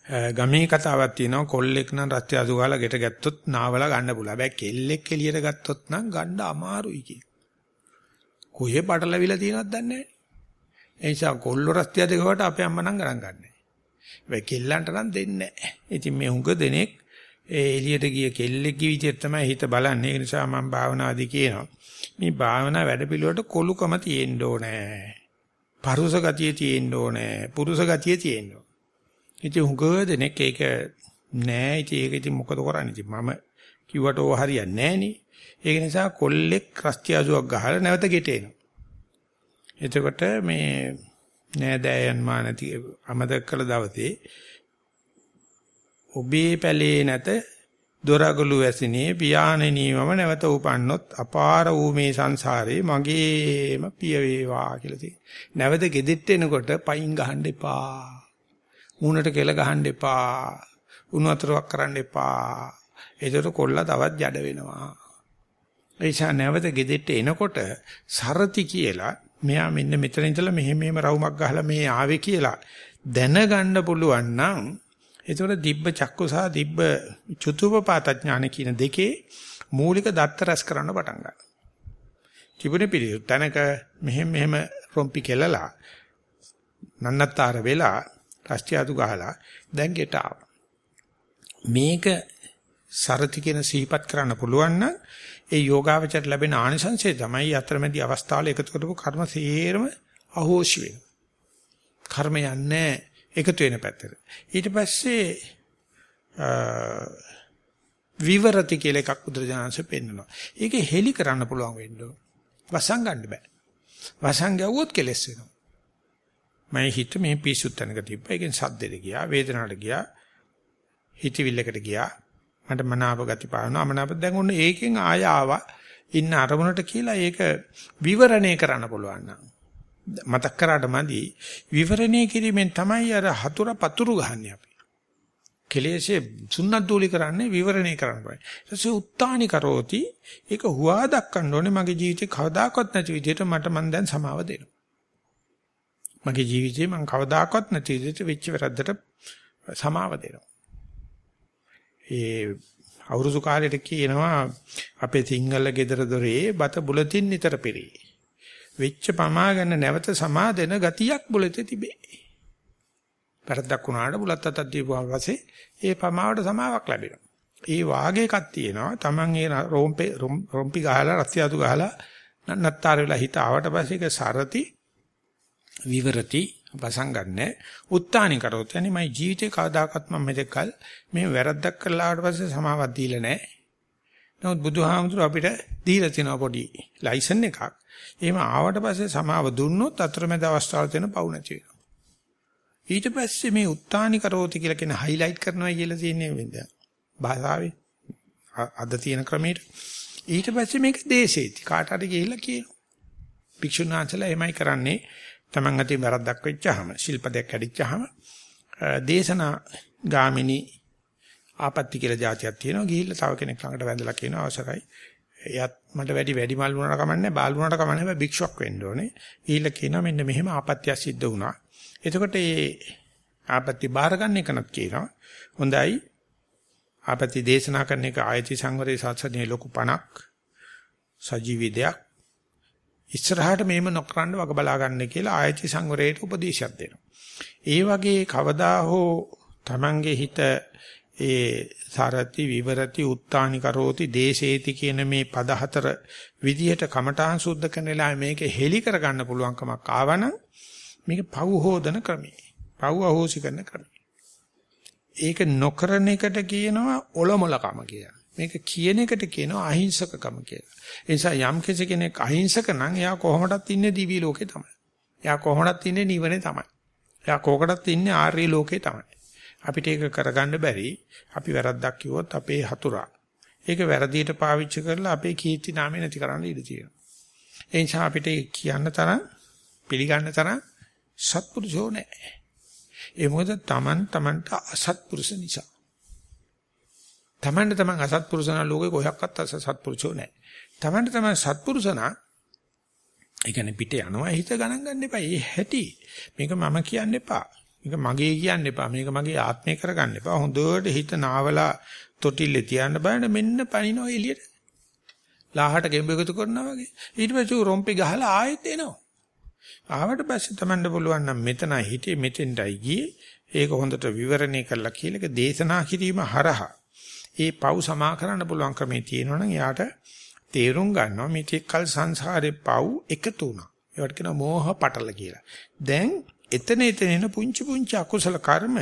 [SPEAKER 1] ගමේ කතාවක් තියෙනවා කොල්ලෙක් නම් රත්ය අසු ගාලා ගෙට ගත්තොත් නාවලා ගන්න පුළුවන්. හැබැයි කෙල්ලෙක් එළියට ගත්තොත් නම් ගන්න අමාරුයි කිය. කොහේ පටලවිලා තියෙනවද දන්නේ නැහැ. ඒ නිසා කොල්ල රත්ය දෙකවට අපේ අම්මා නම් ගණන් ගන්නෑ. හැබැයි කෙල්ලන්ට නම් දෙන්නේ නැහැ. ඉතින් මේ හුඟ දෙනෙක් ඒ එළියට ගිය කෙල්ලෙක්ගේ විදිහට තමයි හිත බලන්නේ. ඒ නිසා මම භාවනාදී කියනවා. මේ භාවනා වැඩපිළිවෙලට කොලුකම තියෙන්න ඕනේ. පරුස ගතිය තියෙන්න ඕනේ. පුරුෂ ගතිය තියෙන්න ඕනේ. ඉතින් හුඟ දෙනෙක් ඒක නෑ. ඉතින් ඒක ඉතින් මොකද කරන්නේ? ඉතින් මම කිව්වට ඕව හරියන්නේ නෑනේ. ඒක නිසා කොල්ලෙක් රස්තියාසුවක් ගහලා නැවත ගෙට එනවා. එතකොට මේ නෑදෑයන් මා නැති අමතක කළ දවසේ ඔබේ පැලේ නැත දොරගලු වැසිනේ පියාණෙනි මම නැවත උපන්නොත් අපාර වූ මේ සංසාරේ මගේම පිය වේවා කියලා තියෙනවා. නැවත ගෙදෙට්ට එනකොට පයින් ගහන්න එපා. මූණට කෙල ගහන්න එපා. උණු වතුරක් කරන්න එපා. ඒතර කොල්ල තවත් ජඩ වෙනවා. ඒසා නැවත ගෙදෙට්ට එනකොට සරති කියලා මෙයා මෙන්න මෙතන ඉඳලා මෙහෙම මෙහෙම රවුමක් ගහලා මේ ආවේ කියලා දැනගන්න පුළුවන් නම් එතකොට දිබ්බ චක්කු සහ දිබ්බ චුතුපපාත ඥාන කියන දෙකේ මූලික දත්ත රැස් කරන්න පටන් ගන්නවා. තිබුණේ පිළියු තැනක මෙහෙම මෙහෙම රොම්පි කෙලලා නන්නත්තර වෙලා රස්තියාදු ගහලා දැන් ගෙට මේක සරති කියන සිහිපත් කරන්න පුළුවන් නම් ඒ යෝගාවචර ලැබෙන ආනිසංසය තමයි අතරමැදි අවස්ථාවල එකතු කරපු කර්ම සේරම අහෝෂි වෙනවා. කර්ම යන්නේ එකතු වෙන පැත්තට. ඊට පස්සේ විවරති කියලා එකක් බුදුරජාණන්සේ පෙන්නනවා. ඒක හෙලි කරන්න පුළුවන් වෙන්න ඕන. වසන් ගන්න බෑ. වසන් ගැව්වොත් කෙලස් වෙනවා. මම හිත මේ පිසුත් තැනක තිබ්බා. ඒකෙන් සද්දෙට ගියා, වේදනාවට ගියා, හිතවිල්ලකට ගියා. මට මනාප ගති පානවා. අමනාප දැන් ඔන්න ඒකෙන් ආය ආවා. ඉන්න අරමුණට කියලා ඒක විවරණය කරන්න පුළුවන් නම්. මතක් කරාට මදි විවරණය කිරීමෙන් තමයි අර හතුර පතුරු ගහන්නේ අපි. කෙලෙසේ සුන්නත් දූලි කරන්නේ විවරණය කරන්න බෑ. ඊටසේ උත්තානි කරෝති ඒක හුවා දක්වන්න ඕනේ මගේ ජීවිතේ කවදාකවත් නැති විදිහට මට මන් දැන් සමාව දෙනවා. මගේ ජීවිතේ මම කවදාකවත් නැති විදිහට වෙච්ච වැරද්දට සමාව දෙනවා. ඒ අවුරුදු කාලෙට කියනවා අපේ සිංහල ගෙදර දොරේ බත බුලතින් නිතර පෙරේ. වෙච්ච පමා ගන්න නැවත සමා දෙන ගතියක් බුලතේ තිබේ. වැරද්දක් වුණාට බුලත් අතක් දීපුවාම පස්සේ ඒ පමාවට සමාවක් ලැබෙනවා. ඒ වාගේ එකක් තියෙනවා. Taman ඒ රොම්පේ රොම්පි ගහලා රස්තියාතු ගහලා නන්නත්තර වෙලා හිත ආවට පස්සේ ඒක සරති විවරති වසංගන්නේ උත්තානි කරොත් යන්නේ මගේ ජීවිතේ කවදාකවත් මම මෙතෙක්කල් මේ වැරද්දක් කරලා ආවට පස්සේ සමාවක් දීලා නැහැ. නමුත් බුදුහාමුදුර අපිට දීලා තියෙන පොඩි ලයිසන් එකක්. එහෙම ආවට පස්සේ සමාව දුන්නොත් අතරමැද අවස්ථාවල තියෙන පවු නැති වෙනවා. ඊට පස්සේ මේ උත්තානි කරෝති කියලා කියන හයිලයිට් කරනවා කියලා තියෙන්නේ වෙන්ද. භාෂාවේ අද තියෙන ක්‍රමයට. ඊට පස්සේ මේක දේශේති කාට හරි ගිහිල්ලා කියනවා. භික්ෂුනාචලා එමය කරන්නේ Taman අතින් වැරද්දක් වෙච්චාම ශිල්පදයක් කැඩිච්චාම දේශනා ගාමිනී ආපත්‍ති කියලා જાතියක් තියෙනවා. ගිහිල්ලා තව කෙනෙක් ළඟට වැඳලා කියනවා අවසරයි. එයාත් මට වැඩි වැඩි මල් වුණාට කමන්නේ බාල් වුණාට කමන්නේ හැබැයි භික්ෂුවක් වෙන්න ඕනේ. ඊළ කියනවා මෙන්න මෙහෙම ආපත්‍ය සිද්ධ වුණා. එතකොට මේ ආපත්‍ය බාර ගන්න එකනත් කියනවා. හොඳයි. ආපත්‍ය දේශනා කරන එක ආයති සංවරේ සාසනයේ ලොකු පණක් සජීවී දෙයක්. ඉස්සරහට මේම නොකරන්න වග බලා ගන්න කියලා ආයති සංවරයට උපදේශයක් දෙනවා. ඒ වගේ කවදා හෝ Tamange හිත ඒ සරති විවරති උත්තානි කරෝති දේශේති කියන මේ පද හතර විදිහට කමඨාන් සුද්ධ කරන වෙලාවේ මේක හෙලි කරගන්න පුළුවන්කමක් ආවනම් මේක පව් හෝදන ක්‍රමය. පව් අහෝසි කරන ක්‍රමය. ඒක නොකරන එකට කියනවා ඔලොමලකම කියලා. මේක කියන එකට කියනවා අහිංසකකම කියලා. ඒ නිසා යම් කෙනෙක් අහිංසක නම් එයා කොහොමදත් ඉන්නේ දිවි ලෝකේ තමයි. එයා කොහොමදත් ඉන්නේ නිවනේ තමයි. එයා කෝකටත් ඉන්නේ ආර්ය ලෝකේ තමයි. අපිට ඒක කරගන්න බැරි. අපි වැරද්දක් කිව්වොත් අපේ හතුරා. ඒක වැරදියට පාවිච්චි කරලා අපේ කීර්ති නාමය නැති කරන්න ඉඩ තියෙනවා. ඒ නිසා අපිට කියන්න තරම් පිළිගන්න තරම් සත්පුරුෂෝ නැහැ. ඒ මොකද Taman Tamanට අසත්පුරුෂ නිසා. Tamanට Taman අසත්පුරුෂනා ලෝකේ කොහොක්වත් අසත්පුරුෂෝ නැහැ. Tamanට Taman සත්පුරුෂනා ඒ කියන්නේ පිට යනවා හිත ගණන් ගන්න එපා. ඒ හැටි. මේක මම කියන්න එපා. මේක මගේ කියන්න එපා. මේක මගේ ආත්මය කරගන්න එපා. හොඳට හිත නාවලා තොටිල්ලේ තියන්න බලන්න මෙන්න පනිනවා එළියට. ලාහට ගෙම්බ එකතු කරනවා වගේ. ඊට පස්සේ රොම්පි ගහලා ආයෙත් එනවා. ආවට පස්සේ තමන්ට පුළුවන් නම් මෙතනයි හිටියේ මෙතෙන්ටයි ගියේ. ඒක හොඳට විවරණය කරලා කියලා ඒක දේශනා කිරීම හරහා. ඒ පව් සමා කරන්න පුළුවන් ක්‍රමේ තියෙනවනම් එයාට තේරුම් ගන්නවා මේ කල් සංසාරේ පව් එකතු වුණා. ඒවට කියනවා මෝහ පටල කියලා. දැන් එතන එතන එන පුංචි පුංචි අකුසල කර්ම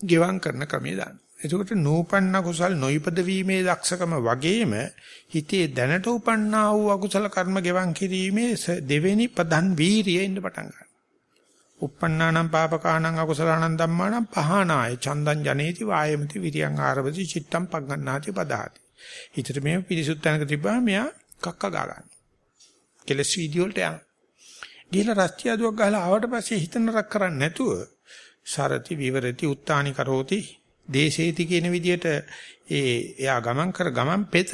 [SPEAKER 1] ගෙවම් කරන ක්‍රමයේ දාන්න. එතකොට නූපන්න කුසල් නොයිපද වීමේ දක්ෂකම වගේම හිතේ දැනට උපන්නා වූ අකුසල කර්ම ගෙවන් කිරීමේ දෙවෙනි පදන් වීරිය ඉන්න පටන් ගන්නවා. Uppannānaṁ pāpakānaṁ akusalaṇaṁ dhammānaṁ pahānāya චන්දං ජනේති වායමති විරියං ආරවති චිත්තං පග්ගණ්ණාති පදහති. හිතට මේ පිරිසුත් තැනක තිබ්බා මෙයා කක්ක ගා ගන්න. කෙලස් වීඩියෝ වලට යන. ගිහලා රස්තියාදුවක් ගහලා ආවට පස්සේ හිතන රක් කරන්නේ නැතුව සරති විවරති උත්තානි කරෝති දේශේති කියන විදිහට ඒ එයා ගමන් කර ගමන් පෙත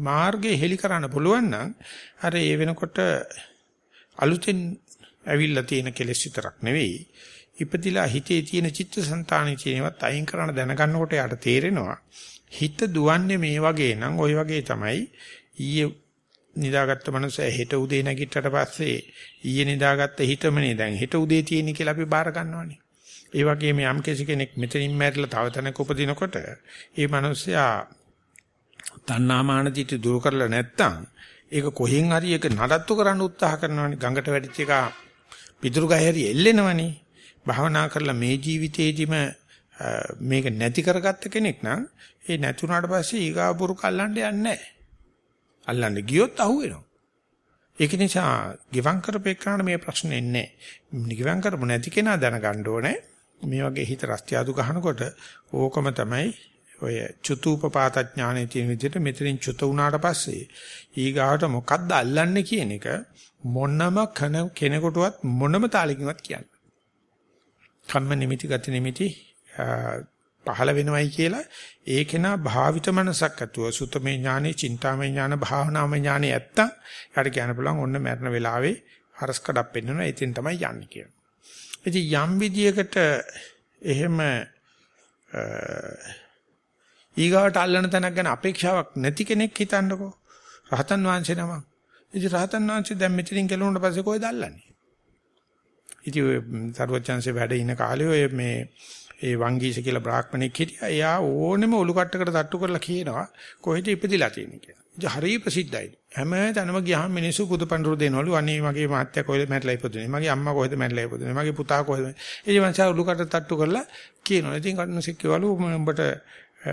[SPEAKER 1] මාර්ගේ හෙලි කරන්න පුළුවන් නම් අර ඒ වෙනකොට අලුතෙන් ඇවිල්ලා තියෙන කෙලෙස් විතරක් නෙවෙයි. ඉපදිලා හිතේ තියෙන චිත්තසංතානයේ තියෙනවත් අයින් කරන්න දැනගන්නකොට යාට තේරෙනවා හිත දුවන්නේ මේ වගේ නම් ওই වගේ තමයි. ඊයේ නිදාගත්ත මනුස්සයා හෙට උදේ නැගිටට පස්සේ ඊයේ නිදාගත්ත හිතමනේ දැන් හෙට උදේ තියෙන කියලා අපි බාර ගන්නවානේ. ඒ වගේම යම් කෙනෙක් මෙතනින් මැරිලා තව තැනක උපදිනකොට ඒ මනුස්සයා තණ්හාමාන දිටි දුරු කරලා නැත්තම් ඒක කොහෙන් හරි ඒක නඩත්තු කරන්න උත්සාහ කරනවානේ. ගඟට වැටිච්ච එක පිටුරු ගහ හරි එල්ලෙනවනේ. භාවනා කරලා මේ ජීවිතේදිම මේක නැති කරගත්ත කෙනෙක් නම් ඒ නැතුණාට පස්සේ ඊගාපුරු කල්ලන්න යන්නේ නැහැ. අල්ලන්න ගියොත් අහුවෙනවා. ඒක නිසා ගිවං කරපේකරන මේ ප්‍රශ්නේ නැහැ. ගිවං කරපො නැති කෙනා දැනගන්න ඕනේ. මේ වගේ හිත රස්තියාදු ගහනකොට ඕකම තමයි ඔය චුතූපපාත ඥානයේ තියෙන විදිහට මෙතනින් චුත වුණාට පස්සේ ඊගාවට මොකද්ද අල්ලන්නේ කියන එක මොනම කෙනෙකුටවත් මොනම තාලකින්වත් කියන්නේ. කම්ම නිමිති ගති නිමිති පහළ වෙනවයි කියලා ඒකේනා භාවිත මනසක් ඇතුව සුතමේ ඥානෙ, චින්තාමේ ඥාන, භාවනාමේ ඥානෙ ඇත්තා. යාට කියන්න පුළුවන් ඔන්න මරණ වෙලාවේ හරස් කඩක් පෙන්වනවා. එතෙන් තමයි යන්නේ කියලා. ඉතින් යම් විදියකට එහෙම ඊගාවට අල්ලන තැනක් ගැන අපේක්ෂාවක් නැති කෙනෙක් හිතන්නකෝ. රහතන් වහන්සේ නම. ඉතින් රහතන් වහන්සේ දැන් මෙතනින් කෙලුණාට පස්සේ කොහෙද අල්ලන්නේ? ඉතින් ඔය සරුවචාන්සේ වැඩ ඉන කාලේ ඔය මේ ඒ වංගීස කියලා බ්‍රාහ්මණෙක් හිටියා. එයා ඕනෙම ඔලු කට්ටකට තට්ටු කරලා කියනවා කොහෙද ඉපදිලා තියෙන්නේ කියලා. ඉතින් හරිය ප්‍රසිද්ධයි. හැම තැනම ගියාම මිනිස්සු පුදු පඬුරු දෙනවලු. අනේ මගේ මාත්‍යා කොහෙද මැරිලා ඉපදුනේ? මගේ අම්මා කොහෙද මැරිලා ඉපදුනේ? මගේ පුතා කොහෙද? ඒ මංසා ඔලු කට්ට තට්ටු කරලා කියනවා. ඉතින් කන්නසෙක් කිව්වලු උඹට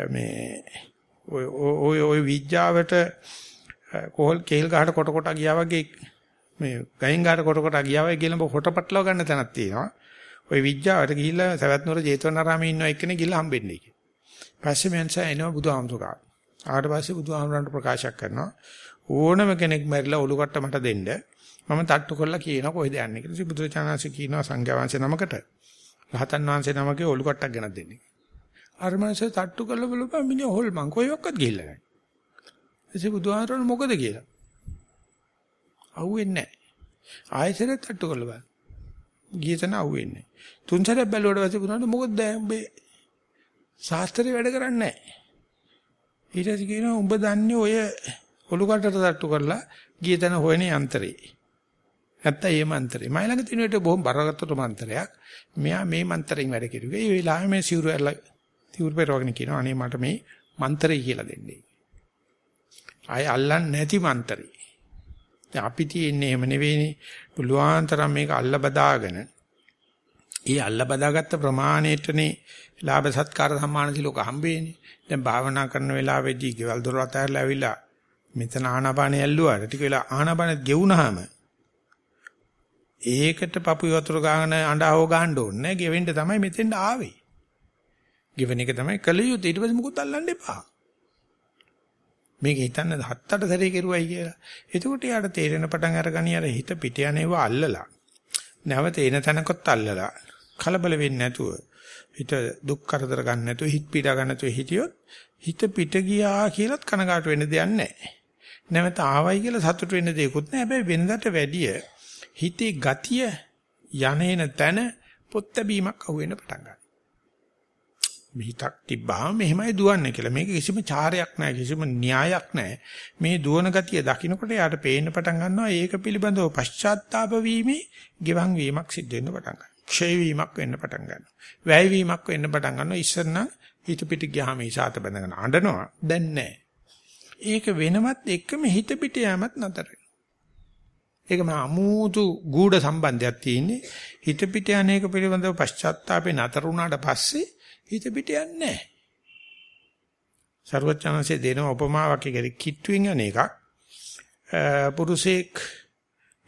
[SPEAKER 1] මේ ඔය ඔය ඔය විඥාවට කොහොල් කේල් ගහට කොට කොට ගියා වගේ මේ ගයින් ගහට කොට කොට ගියා වගේ කියලා හොටපටලව ගන්න තැනක් තියෙනවා. ওই විඥාවට ගිහිල්ලා සවැත් නුවර ජේතවනාරාමේ ඉන්න එක්කෙනෙක් ගිහිල්ලා හම්බෙන්නේ කියලා. පස්සේ මෙන්සා එනවා බුදුහාමුදුරුවෝ. ආවට පස්සේ බුදුහාමුදුරන්ට ප්‍රකාශ කරනවා ඕනම කෙනෙක් මැරිලා ඔලු කට මට දෙන්න. මම තට්ටු කරලා කියනවා කොහෙද යන්නේ කියලා. බුදුචානන්සේ කියනවා සංඝයා වහන්සේ නමකට. රහතන් වහන්සේ නමකේ ඔලු කට්ටක් ගෙනත් දෙන්නේ. අර මනසේ තට්ටු කරලා බලපන් මිනිහ හොල් මං කොයිවක්වත් ගිහිල්ලා නැහැ. එසේ බුදුහාමුදුරන් මොකද කියලා. අහුවෙන්නේ නැහැ. ආයෙසරත් තට්ටු කරලා බලන්න. ගියතන අහුවෙන්නේ. තුන් සැරයක් බැලුවට පස්සේ පුතාට මොකද දැන් උඹේ ශාස්ත්‍රේ වැඩ කරන්නේ නැහැ. ඊට පස්සේ කියනවා උඹ දන්නේ ඔය ඔලු කටට තට්ටු කරලා ගියතන හොයන්නේ යන්ත්‍රේ. නැත්තම් මේ මන්ත්‍රේ. මයි ළඟ තියෙන විදිහට බොහොම බරගත්තට මන්ත්‍රයක්. මෙයා මේ මන්ත්‍රයෙන් වැඩ කෙරුවේ. ඒ වෙලාවේ මේ සිවුරු ඇරලා සිවුරු පෙරවගෙන කියනවා අනේ මට මේ මන්ත්‍රය කියලා දෙන්නේ. ආය අල්ලන්නේ නැති මන්ත්‍රේ. දැන් අපි තියෙන්නේ එහෙම නෙවෙයිනේ. පුළුවන් තරම් මේක අල්ල බදාගෙන ඒ අල්ල බදාගත්ත ප්‍රමාණයටනේ ලාභ සත්කාර සම්මාන සිලෝක හම්බෙන්නේ. දැන් භාවනා කරන වෙලාවේදී ගෙවල් දොර අතහැරලා ඇවිල්ලා මෙතන ආනාපාන ඇල්ලුවාට ටික වෙලා ආනාපානෙත් ගෙවුනහම ඒකට පපු වතුර ගාන අඬාව ගන්න ඕනේ. ගෙවෙන්න තමයි මෙතෙන්ට ආවේ. ගෙවෙන එක තමයි කළ යුත්තේ. ඊට පස්සේ මුකුත් අල්ලන්න එපා. මේක හිතන්න හත් අට සැරේ කෙරුවයි කියලා. එතකොට යාට තේරෙන පටන් අරගනි අර හිත පිට යනේව අල්ලලා. නැවත එන තැනකොත් අල්ලලා. කලබල වෙන්නේ නැතුව හිත දුක් කරදර ගන්න නැතුව හිත පීඩා ගන්න නැතුව හිටියොත් හිත පිට ගියා කියලාත් කනගාටු වෙන්න දෙයක් නැහැ. නැවත ආවයි කියලා සතුට වෙන්න දෙයක්වත් නැහැ. හැබැයි වෙනදට වැඩිය හිතේ ගතිය යන්නේන තැන පොත් බැීමක් අහුවෙන්න පටන් ගන්නවා. මිහිතක් තිබ්බාම මෙහෙමයි දුවන්නේ කියලා. මේක කිසිම චාරයක් නැහැ, කිසිම න්‍යායක් නැහැ. මේ දුවන ගතිය දකින්නකොට යාට පේන්න පටන් ගන්නවා ඒක පිළිබඳව පශ්චාත්තාප වීමේ ගෙවන් වීමක් සිද්ධ වෙන්න පටන් ගන්නවා. ක්ෂය වීමක් වෙන්න පටන් ගන්නවා. වැය වීමක් වෙන්න පටන් ගන්නවා. ඉස්සර නම් හිත පිට ගියාම ඉසాత බඳගෙන අඬනවා. දැන් නැහැ. ඒක වෙනවත් එකම හිත පිට යෑමත් නතර ඒක මම අමුතු ගූඪ සම්බන්ධයක් තියෙන්නේ හිත පිට යන්නේක පිළිබඳව පශ්චාත්තාපේ නතර වුණාට පස්සේ හිත පිට යන්නේ නැහැ. ਸਰවඥාන්සේ දෙන උපමාවක් එක කිට්ටුවෙන් යන එකක්. පුරුෂයෙක්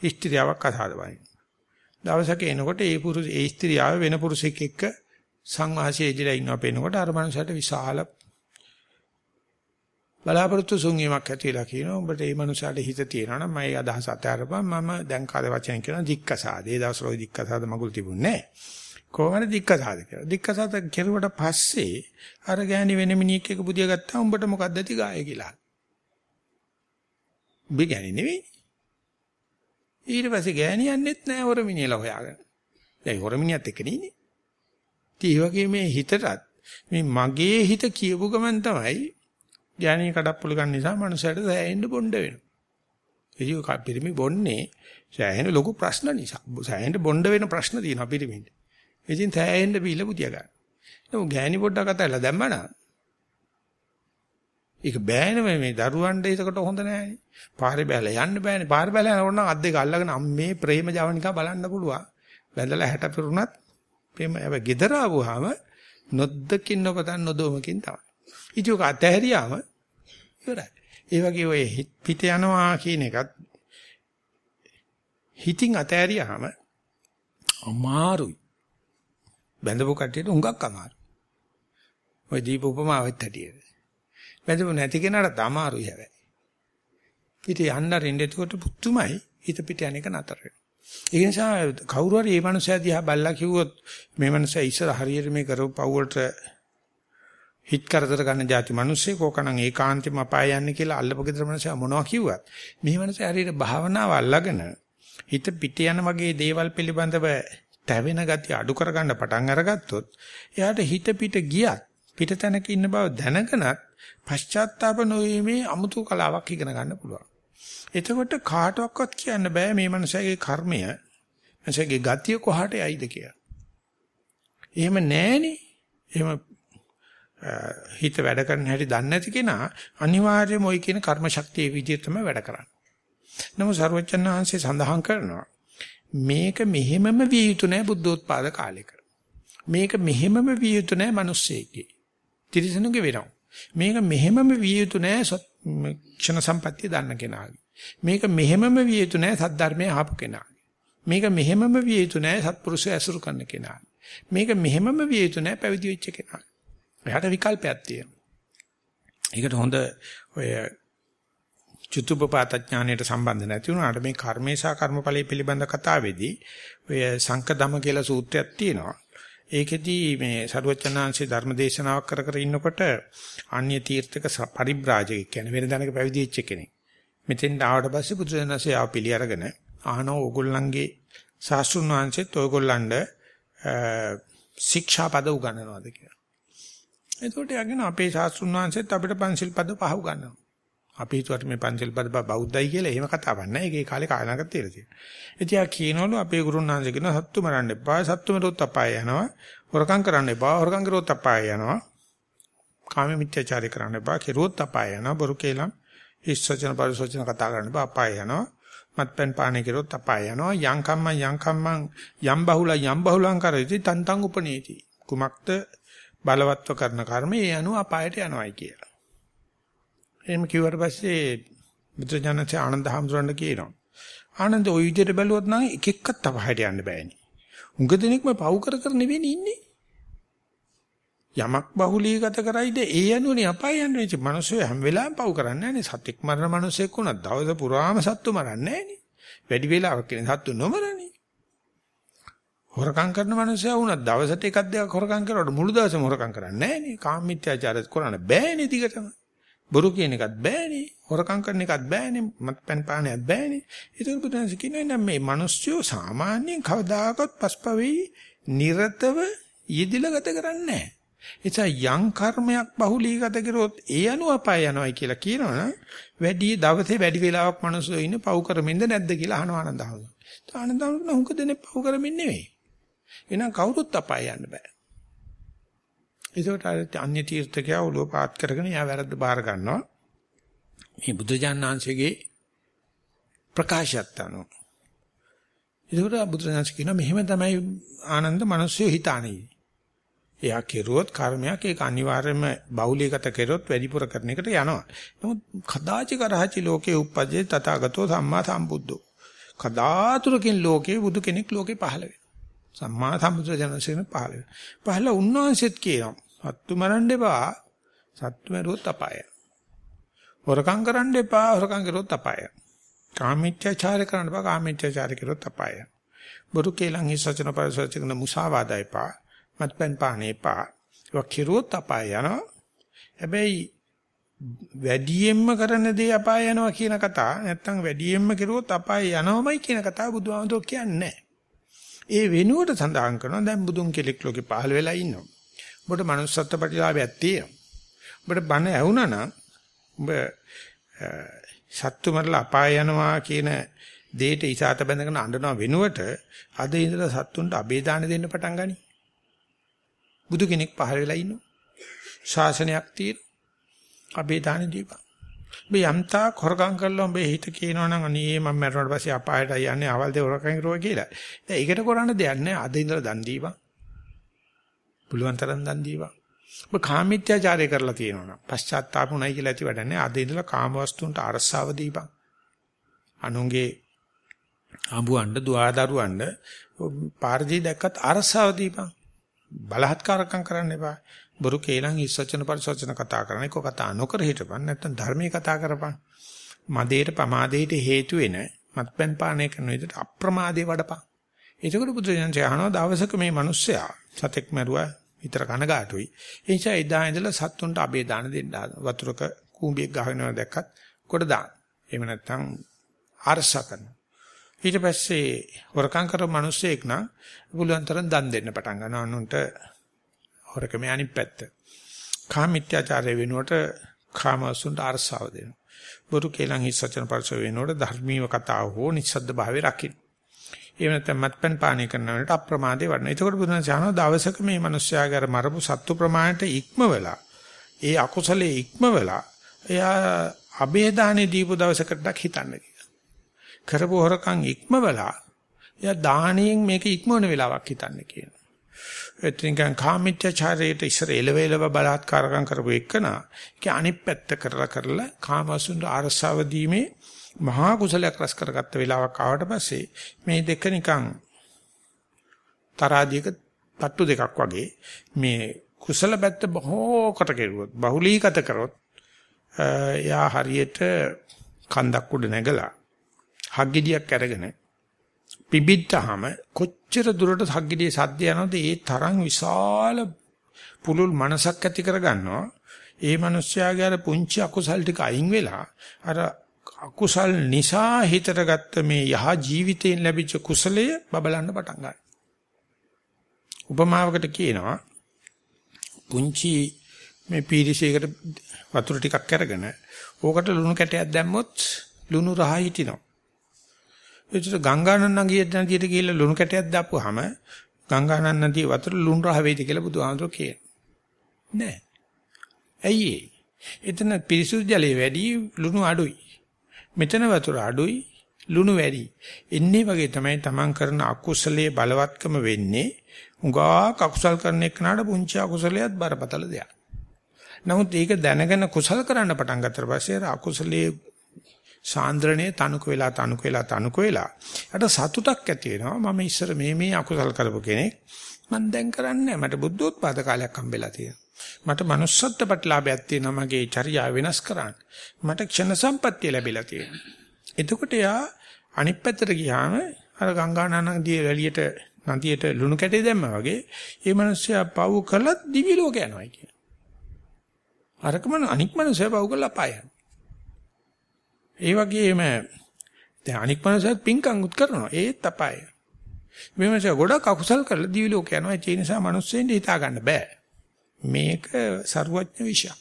[SPEAKER 1] ස්ත්‍රියාවක් අසාද වයින්. දවසක එනකොට ඒ පුරුෂ ඒ ස්ත්‍රියාව වෙන පුරුෂයෙක් එක්ක සංවාසයේ ඉඳලා ඉන්නවා පේනකොට අර මනුස්සයාට විශාල බලාපොරොත්තු සුන්වීමක් ඇති වෙලා කියනවා උඹට මේ මනුස්සයාට හිත තියෙනවා නම් මම ඒ අදහස අතහැරපන් මම දැන් කාලේ වචන කියන දික්කසාද ඒ දවස්වල දික්කසාද මගුල් තිබුණේ නැහැ කොහොමද දික්කසාද කියලා දික්කසාද කෙරුවට පස්සේ අර ගෑණි වෙන මිනිහෙක් එක පුදිය ගත්තා උඹට මොකක්ද ඇති ගාය කියලා උඹ ගෑණි නෙවෙයි ඊට පස්සේ ගෑණි යන්නෙත් නැහැ හොරමිනියලා හොයාගෙන දැන් හොරමිනියත් එක්ක නෙන්නේ ඉතින් ඒ වගේ මේ හිතටත් මේ මගේ හිත කියපු ගමන් තමයි ඥානීය කඩප්පුල ගන්න නිසා මනුස්සයට සෑහෙන්න බොණ්ඩ වෙනවා. ඒක පිරිමි බොන්නේ සෑහෙන ලොකු ප්‍රශ්න නිසා. සෑහෙන්න බොණ්ඩ වෙන ප්‍රශ්න තියෙනවා පිරිමින්ට. ඉතින් සෑහෙන්න බීල පුතිය ගන්න. නමුත් ගෑණි පොඩ්ඩක් අතල්ලා දැම්මනා. ඒක බෑනේ මේ දරුවන්ට ඒකට හොඳ නෑනේ. පාරේ බැලලා යන්න බෑනේ. පාරේ බැලලා යනකොට නම් අත් දෙක අල්ලගෙන අම්මේ ප්‍රේම ජවනිකා බලන්න පුළුවන්. බැඳලා 60 පිරුණත් ප්‍රේම හැබැයි gedara ආවම නොද්දකින් නොපතන් නොදොමකින් තමයි. ඉතින් ඔක අතහැරියාම ඉවරයි. ඒ වගේ ඔය පිට යනවා කියන එකත් හිතින් අතහැරියාම අමාරුයි. බැඳපු කට්ටියට හුඟක් අමාරුයි. ඔය දීප උපමාවෙත් හැටියට. බැඳපු නැති කෙනාට අමාරුයි හැබැයි. පිට යන්න රෙන්ඩේට පුතුමයි හිත පිට යන එක නතර වෙනවා. ඒ නිසා කවුරු හරි මේ මනුස්සයා දිහා බැලලා කිව්වොත් මේ මනුස්සයා ඉස්සර හරියට මේ කරපු පව් වලට හිත කරදර ගන්න જાති මිනිස්සේ කෝකනම් ඒකාන්තෙම අපාය යන්නේ කියලා අල්ලපු ගෙදර මිනිස්සයා මොනවා කිව්වත් මේ මිනිස්සේ හරියට භාවනාව අල්ලගෙන හිත පිට යන වගේ දේවල් පිළිබඳව තැවෙන ගතිය අඩු කරගන්න පටන් අරගත්තොත් එයාට හිත පිට ගියත් පිට තැනක ඉන්න බව දැනගෙනත් පශ්චාත්තාප නොවීමේ අමුතු කලාවක් ඉගෙන ගන්න පුළුවන්. එතකොට කාටවත් කියන්න බෑ මේ මනුස්සයාගේ කර්මය මනුස්සයාගේ ගතිය කොහාට යයිද කියලා. එහෙම නැහෙනේ. එහෙම හිත වැඩ කරන හැටි දන්නේ නැති කෙනා අනිවාර්යයෙන්ම ওই කියන කර්ම ශක්තිය විදිහට තමයි වැඩ කරන්නේ. නමුත් සර්වචන් වහන්සේ සඳහන් කරනවා මේක මෙහෙමම විය යුතු නැහැ බුද්ධෝත්පාද කාලෙක. මේක මෙහෙමම විය යුතු නැහැ මිනිස්සෙකේ. තිරිසනුගේ වෙනවා. මේක මෙහෙමම විය යුතු නැහැ ක්ෂණ සම්පත්තිය දන්න කෙනාගේ. මේක මෙහෙමම විය යුතු නැහැ සද්ධර්මයේ ආපු කෙනාගේ. මේක මෙහෙමම විය යුතු නැහැ සත්පුරුෂය ඇසුරු කරන කෙනාගේ. මේක මෙහෙමම විය යුතු නැහැ පැවිදි වෙච්ච කෙනාගේ. එයාට විකල්පයක් තියෙනවා. ඒකට හොඳ ඔය චුතුපපාත ඥානයට සම්බන්ධ නැති වුණාට මේ කර්මේ සහ කර්මඵලයේ පිළිබඳ කතාවේදී ඔය සංකදම කියලා සූත්‍රයක් තියෙනවා. ඒකෙදී මේ සරුවචනාංශේ ධර්ම දේශනාවක් කර කර ඉන්නකොට අන්‍ය තීර්ථක පරිබ්‍රාජකෙක් කියන්නේ වෙන දැනක පැවිදි වෙච්ච කෙනෙක්. මෙතෙන් ආවට පස්සේ බුදුසෙනසේ ආව පිළි අරගෙන ආනෝ ඕගොල්ලන්ගේ සාස්ෘණ වංශෙත් ඔයගොල්ලන්ට ශික්ෂා පද උගන්වනවාද කියලා. එතකොට යගෙන අපේ ශාස්ත්‍රුන් වහන්සේත් අපිට පන්සිල් පද පහ උගන්වනවා. අපි හිතුවට මේ පන්සිල් පද බෞද්ධයි කියලා එහෙම කතාවක් නැහැ. ඒකේ කාලේ කාලනකට තියලා තියෙනවා. ඉතින් ආ කියනවලු අපේ ගුරුන් වහන්සේ කියනවා සත්තු මරන්න එපා. සත්තු මරොත් අපාය යනවා. හොරකම් කරන්න එපා. හොරකම් කරොත් අපාය යනවා. කාම මිත්‍යාචාරය කරන්න එපා. කෙරුවොත් අපාය යනවා. බොරු කේලම් ඉස්සචන පරිසචන කතා කරන්න එපා. අපාය යනවා. මත්පැන් පානය කරොත් අපාය යනවා. යම් කම්ම යම් කම්මං යම් බහුල යම් බහුලං කරති තන්තං උපනේති. කුමක්ද බලවත්ව කරන කර්ම ඒ අනුව අපායට යනවායි කියලා. එහෙම කිව්වට පස්සේ බුදුජානක ආනන්ද හැමතුරන්ට කියනවා. ආනන්ද ওই විදිහට බැලුවොත් නම් එක එක්කත් අපායට යන්න බෑනේ. උඟ දෙනෙක්ම පව් කර කර නෙවෙයි ඉන්නේ. යමක් බහුලීගත කරයිද ඒ යනුවනේ අපාය යන්නේ. ඉතින් මිනිස්සු හැම වෙලාවෙම පව් කරන්නේ නැහනේ. සත්‍යක් මරන මිනිස්සෙක් වුණා දවස පුරාම සත්තු මරන්නේ නැහනේ. වැඩි වෙලාවක් කියන සත්තු නොමරන්නේ. හොරකම් කරන මිනිස්සයා වුණා දවසට එකක් දෙකක් හොරකම් කරනකොට මුළු දවසම හොරකම් කරන්නේ නැහනේ. කාමීත්‍යාචාරය කරන්න බෑනේ දිගටම. බොරු කියන එකත් බෑනේ. හොරකම් කරන එකත් බෑනේ. මත්පැන් පානයත් බෑනේ. ඒක බුදුන්සේ කියනවා නම් මේ මිනිස්සු සාමාන්‍යයෙන් කවදාකවත් පස්පවෙයි නිරතව යෙදිලා ගත කරන්නේ නැහැ. එතන යම් කර්මයක් බහුලීගත කරොත් ඒ අනුව අපාය යනවායි කියලා කියනවනම් වැඩි දවසේ වැඩි වෙලාවක් මිනිස්සු ඉන්නේ පව් කරමින්ද නැද්ද කියලා අහනවා ආනන්දහම. ආනන්දහම නුඹ දෙන්නේ පව් කරමින් නෙවෙයි. එහෙනම් කවුරුත් අපාය යන්න බෑ. ඒකට අර අන්‍ය තීර්ථකයා ඔළුව පාත් කරගෙන යා වැරද්ද බාර ගන්නවා. මේ බුදුජානනාංශයේ ප්‍රකාශයත් අනුව. ඒකට බුදුරජාණන් කියනවා මෙහෙම තමයි ආනන්ද මිනිස්සු හිතානේ. එයා කෙරුවොත් කර්මයක් ඒක අනිවාර්යයෙන්ම බෞලීගත කෙරුවොත් වැඩිපුර කරන එකට යනවා. නමුත් කදාචි කරහචි ලෝකේ උප්පජේ තථාගතෝ සම්මා සම්බුද්ධෝ. කදාතුරකින් ලෝකේ බුදු කෙනෙක් ලෝකේ පහළ වෙනවා. සම්මා සම්බුද්ධ ජනසේන පහළ වෙනවා. පහළ උන්වහන්සේත් කියනවා සත්තු මරන්න එපා. සත්තු මරුවොත් අපාය. හොරකම් කරන්න එපා. හොරකම් කරොත් අපාය. කාමීත්‍යචාර කරන්න එපා. කාමීත්‍යචාර කරොත් අපාය. බොරු කේලම් හිස් වචන පරිසවචන මුසාවාදා එපා. මත්පැන් පාන එපා. ඒක කිරුවොත් අපාය යනවා. හැබැයි වැඩියෙන්ම කරන දේ අපාය යනවා කියන කතාව නැත්තම් වැඩියෙන්ම කිරුවොත් අපාය යනවමයි කියන කතාව බුදුහාමුදුරුවෝ කියන්නේ ඒ වෙනුවට සඳහන් කරනවා දැන් බුදුන් කෙලෙක් ලෝකේ පහළ වෙලා ඉන්නවා. ඔබට manussත්ත්ව ප්‍රතිලාභයක් තියෙනවා. ඔබට බණ ඇහුණා නම් ඔබ සත්තු මරලා අපාය යනවා කියන දෙයට ඉසాత බැඳගෙන අඬනවා වෙනුවට අද ඉඳලා සත්තුන්ට අබේදාන දෙන්න පටන් ගනි. බුදු කෙනෙක් පහළ වෙලා ඉන්නවා. ශාසනයක් තියෙන. අබේදාන දීපන්. මේ යම්තා හොරකම් කරලා උඹේ හිත කියනවනම් අනේ මම මැරුණාට පස්සේ අපායට යන්නේ අවල් දේ හොරකම් කරුවා කියලා. දැන් ඒකට කරන්න දෙයක් නැහැ. අද ඉඳලා දන් දීපන්. පුළුවන් තරම් දන් දීපන්. ඔබ කාමීත්‍යාචාරය කරලා තියෙනවනම් පශ්චාත්තාපුණයි කියලා ඇති වැඩන්නේ. අද ඉඳලා කාමවස්තුන්ට අරසාව දීපන්. අනුන්ගේ අඹුවන්ඩ දුආදරුවන්ඩ පාරදී දැක්කත් අරසාව දීපන්. බලහත්කාරකම් කරන්න එපා. බොරු කේලම් ඉස්සචන පරිසචන කතා කරන එක කතා නොකර හිටපන් නැත්නම් ධර්මයේ කතා කරපන්. මදේට පමාදේට හේතු වෙන මත්පැන් පානය කරන විදිහට අප්‍රමාදේ වඩපන්. එතකොට බුදුරජාණන් අහනවා දවසක මේ මිනිස්සයා සතෙක් මරුවා විතර කනගාටුයි. ඒ නිසා එදා ඉඳලා සත්තුන්ට අබේ දාන දෙන්න වතුරක කූඹියක් ගහනවා දැක්කත් කොට දාන්න. එහෙම නැත්නම් ආරසා කරනවා. ඊට පස්සේ හොරකම් කරන මිනිස්සෙක් නම් පුළුවන් තරම් දන් දෙන්න පටන් ගන්නවා අනුන්ට හොරකම අනිත් පැත්ත. කාමිත්‍යාචාරය වෙනුවට කාමසුන්ට අරසාව දෙනවා. බුදු කේලං හිස් සත්‍යන පරිසව වෙනුවට ධර්මීය කතාව හෝ නිස්සද්ද භාවය රකින්න. එහෙම නැත්නම් මත්පැන් පානය කරනවට අප්‍රමාදේ වඩන. එතකොට බුදුන් සහන දවසක මේ මිනිස්යාගේ අර මරපු සත්තු ප්‍රමාණයට ඉක්මවලා ඒ අකුසලයේ ඉක්මවලා එයා අබේදානේ දීපු දවසකටක් හිතන්න කියලා. කරපු හොරකම් ඉක්මවලා එයා දාහණයෙන් මේක ඉක්මවන වෙලාවක් හිතන්න කියනවා. එතනින් කාමීත්‍යචාරයට ඉස්සර එලවෙලව බලාත්කාරකම් කරපු එකන ඒක අනිත් පැත්ත කරලා කරලා කාමසුන්ට අරසාව දීමේ මහා කුසලයක් රැස් කරගත්ත වෙලාවක් ආවට පස්සේ මේ දෙක නිකන් තරාදියක තට්ටු දෙකක් වගේ මේ කුසල පැත්ත බොහෝකට කෙරුවොත් බහුලීගත කරොත් යා හරියට කන්දක් උඩ නැගලා හග්ගෙඩියක් අරගෙන පිබිද්දාම කොච්චර දුරට හග්ගිඩියේ සද්ද යනවද? ඒ තරම් විශාල පුලුල් මනසක් ඇති කරගන්නවා. ඒ මිනිස්යාගේ අර පුංචි අකුසල් ටික අයින් වෙලා අර අකුසල් නිසා හිතට ගත්ත මේ යහ ජීවිතයෙන් ලැබිච්ච කුසලය බබලන්න පටන් ගන්නවා. උපමාවකට කියනවා පුංචි මේ පීරිසයකට වතුර ටිකක් අරගෙන ඕකට ලුණු කැටයක් දැම්මොත් ලුණු රහ හිටිනවා. ඒතර ගංගානන් නදියට නදියට ගිහිල්ලා ලුණු කැටයක් දාපුවාම ගංගානන් නදිය වතුර ලුණු රහ වේද කියලා බුදුහාමරෝ කියන. නෑ. ඇයි එතන පිරිසුදු ජලයේ වැඩි ලුණු අඩුයි. මෙතන වතුර අඩුයි ලුණු වැඩි. එන්නේ වගේ තමයි තමන් කරන අකුසලයේ බලවත්කම වෙන්නේ. උගා අකුසල් කරන එකනට පුංචි අකුසලයක් බරපතල දෙයක්. නමුත් ඒක දැනගෙන කුසල් කරන්න පටන් ගත්තට පස්සේ අකුසලයේ සාන්ද්‍රණය තනුක වෙලා තනුක වෙලා තනුක වෙලා. අට සතුටක් ඇති වෙනවා. මම ඉස්සර මේ මේ අකුසල් කරපු කෙනෙක්. මම දැන් කරන්නේ මට බුද්ධෝත්පාද කාලයක් හම්බෙලා තියෙනවා. මට manussත්ත්ව ප්‍රතිලාභයක් තියෙනවා. මගේ චර්යාව වෙනස් කරන්න. මට ක්ෂණ සම්පත්තිය ලැබිලා තියෙනවා. එතකොට යා අනිත් පැත්තට ගියාම අර ගංගා නදිය වැලියට නදියට ලුණු කැටේ දැම්මා වගේ ඒ මිනිස්සයා පව් කළත් දිවි ලෝක යනවා කියන. අරකම අනික් මිනිස්සයා පව් කළා අපාය. ඒ වගේම දැන් අනික් මනසත් පිංකම් උත් කරනවා. ඒත් අපාය. මේ මනස ගොඩක් අකුසල් කරලා දිවි ලෝක යනවා. ඒ නිසා මිනිස්සුන්ට හිතා ගන්න බෑ. මේක ਸਰුවඥ විෂය.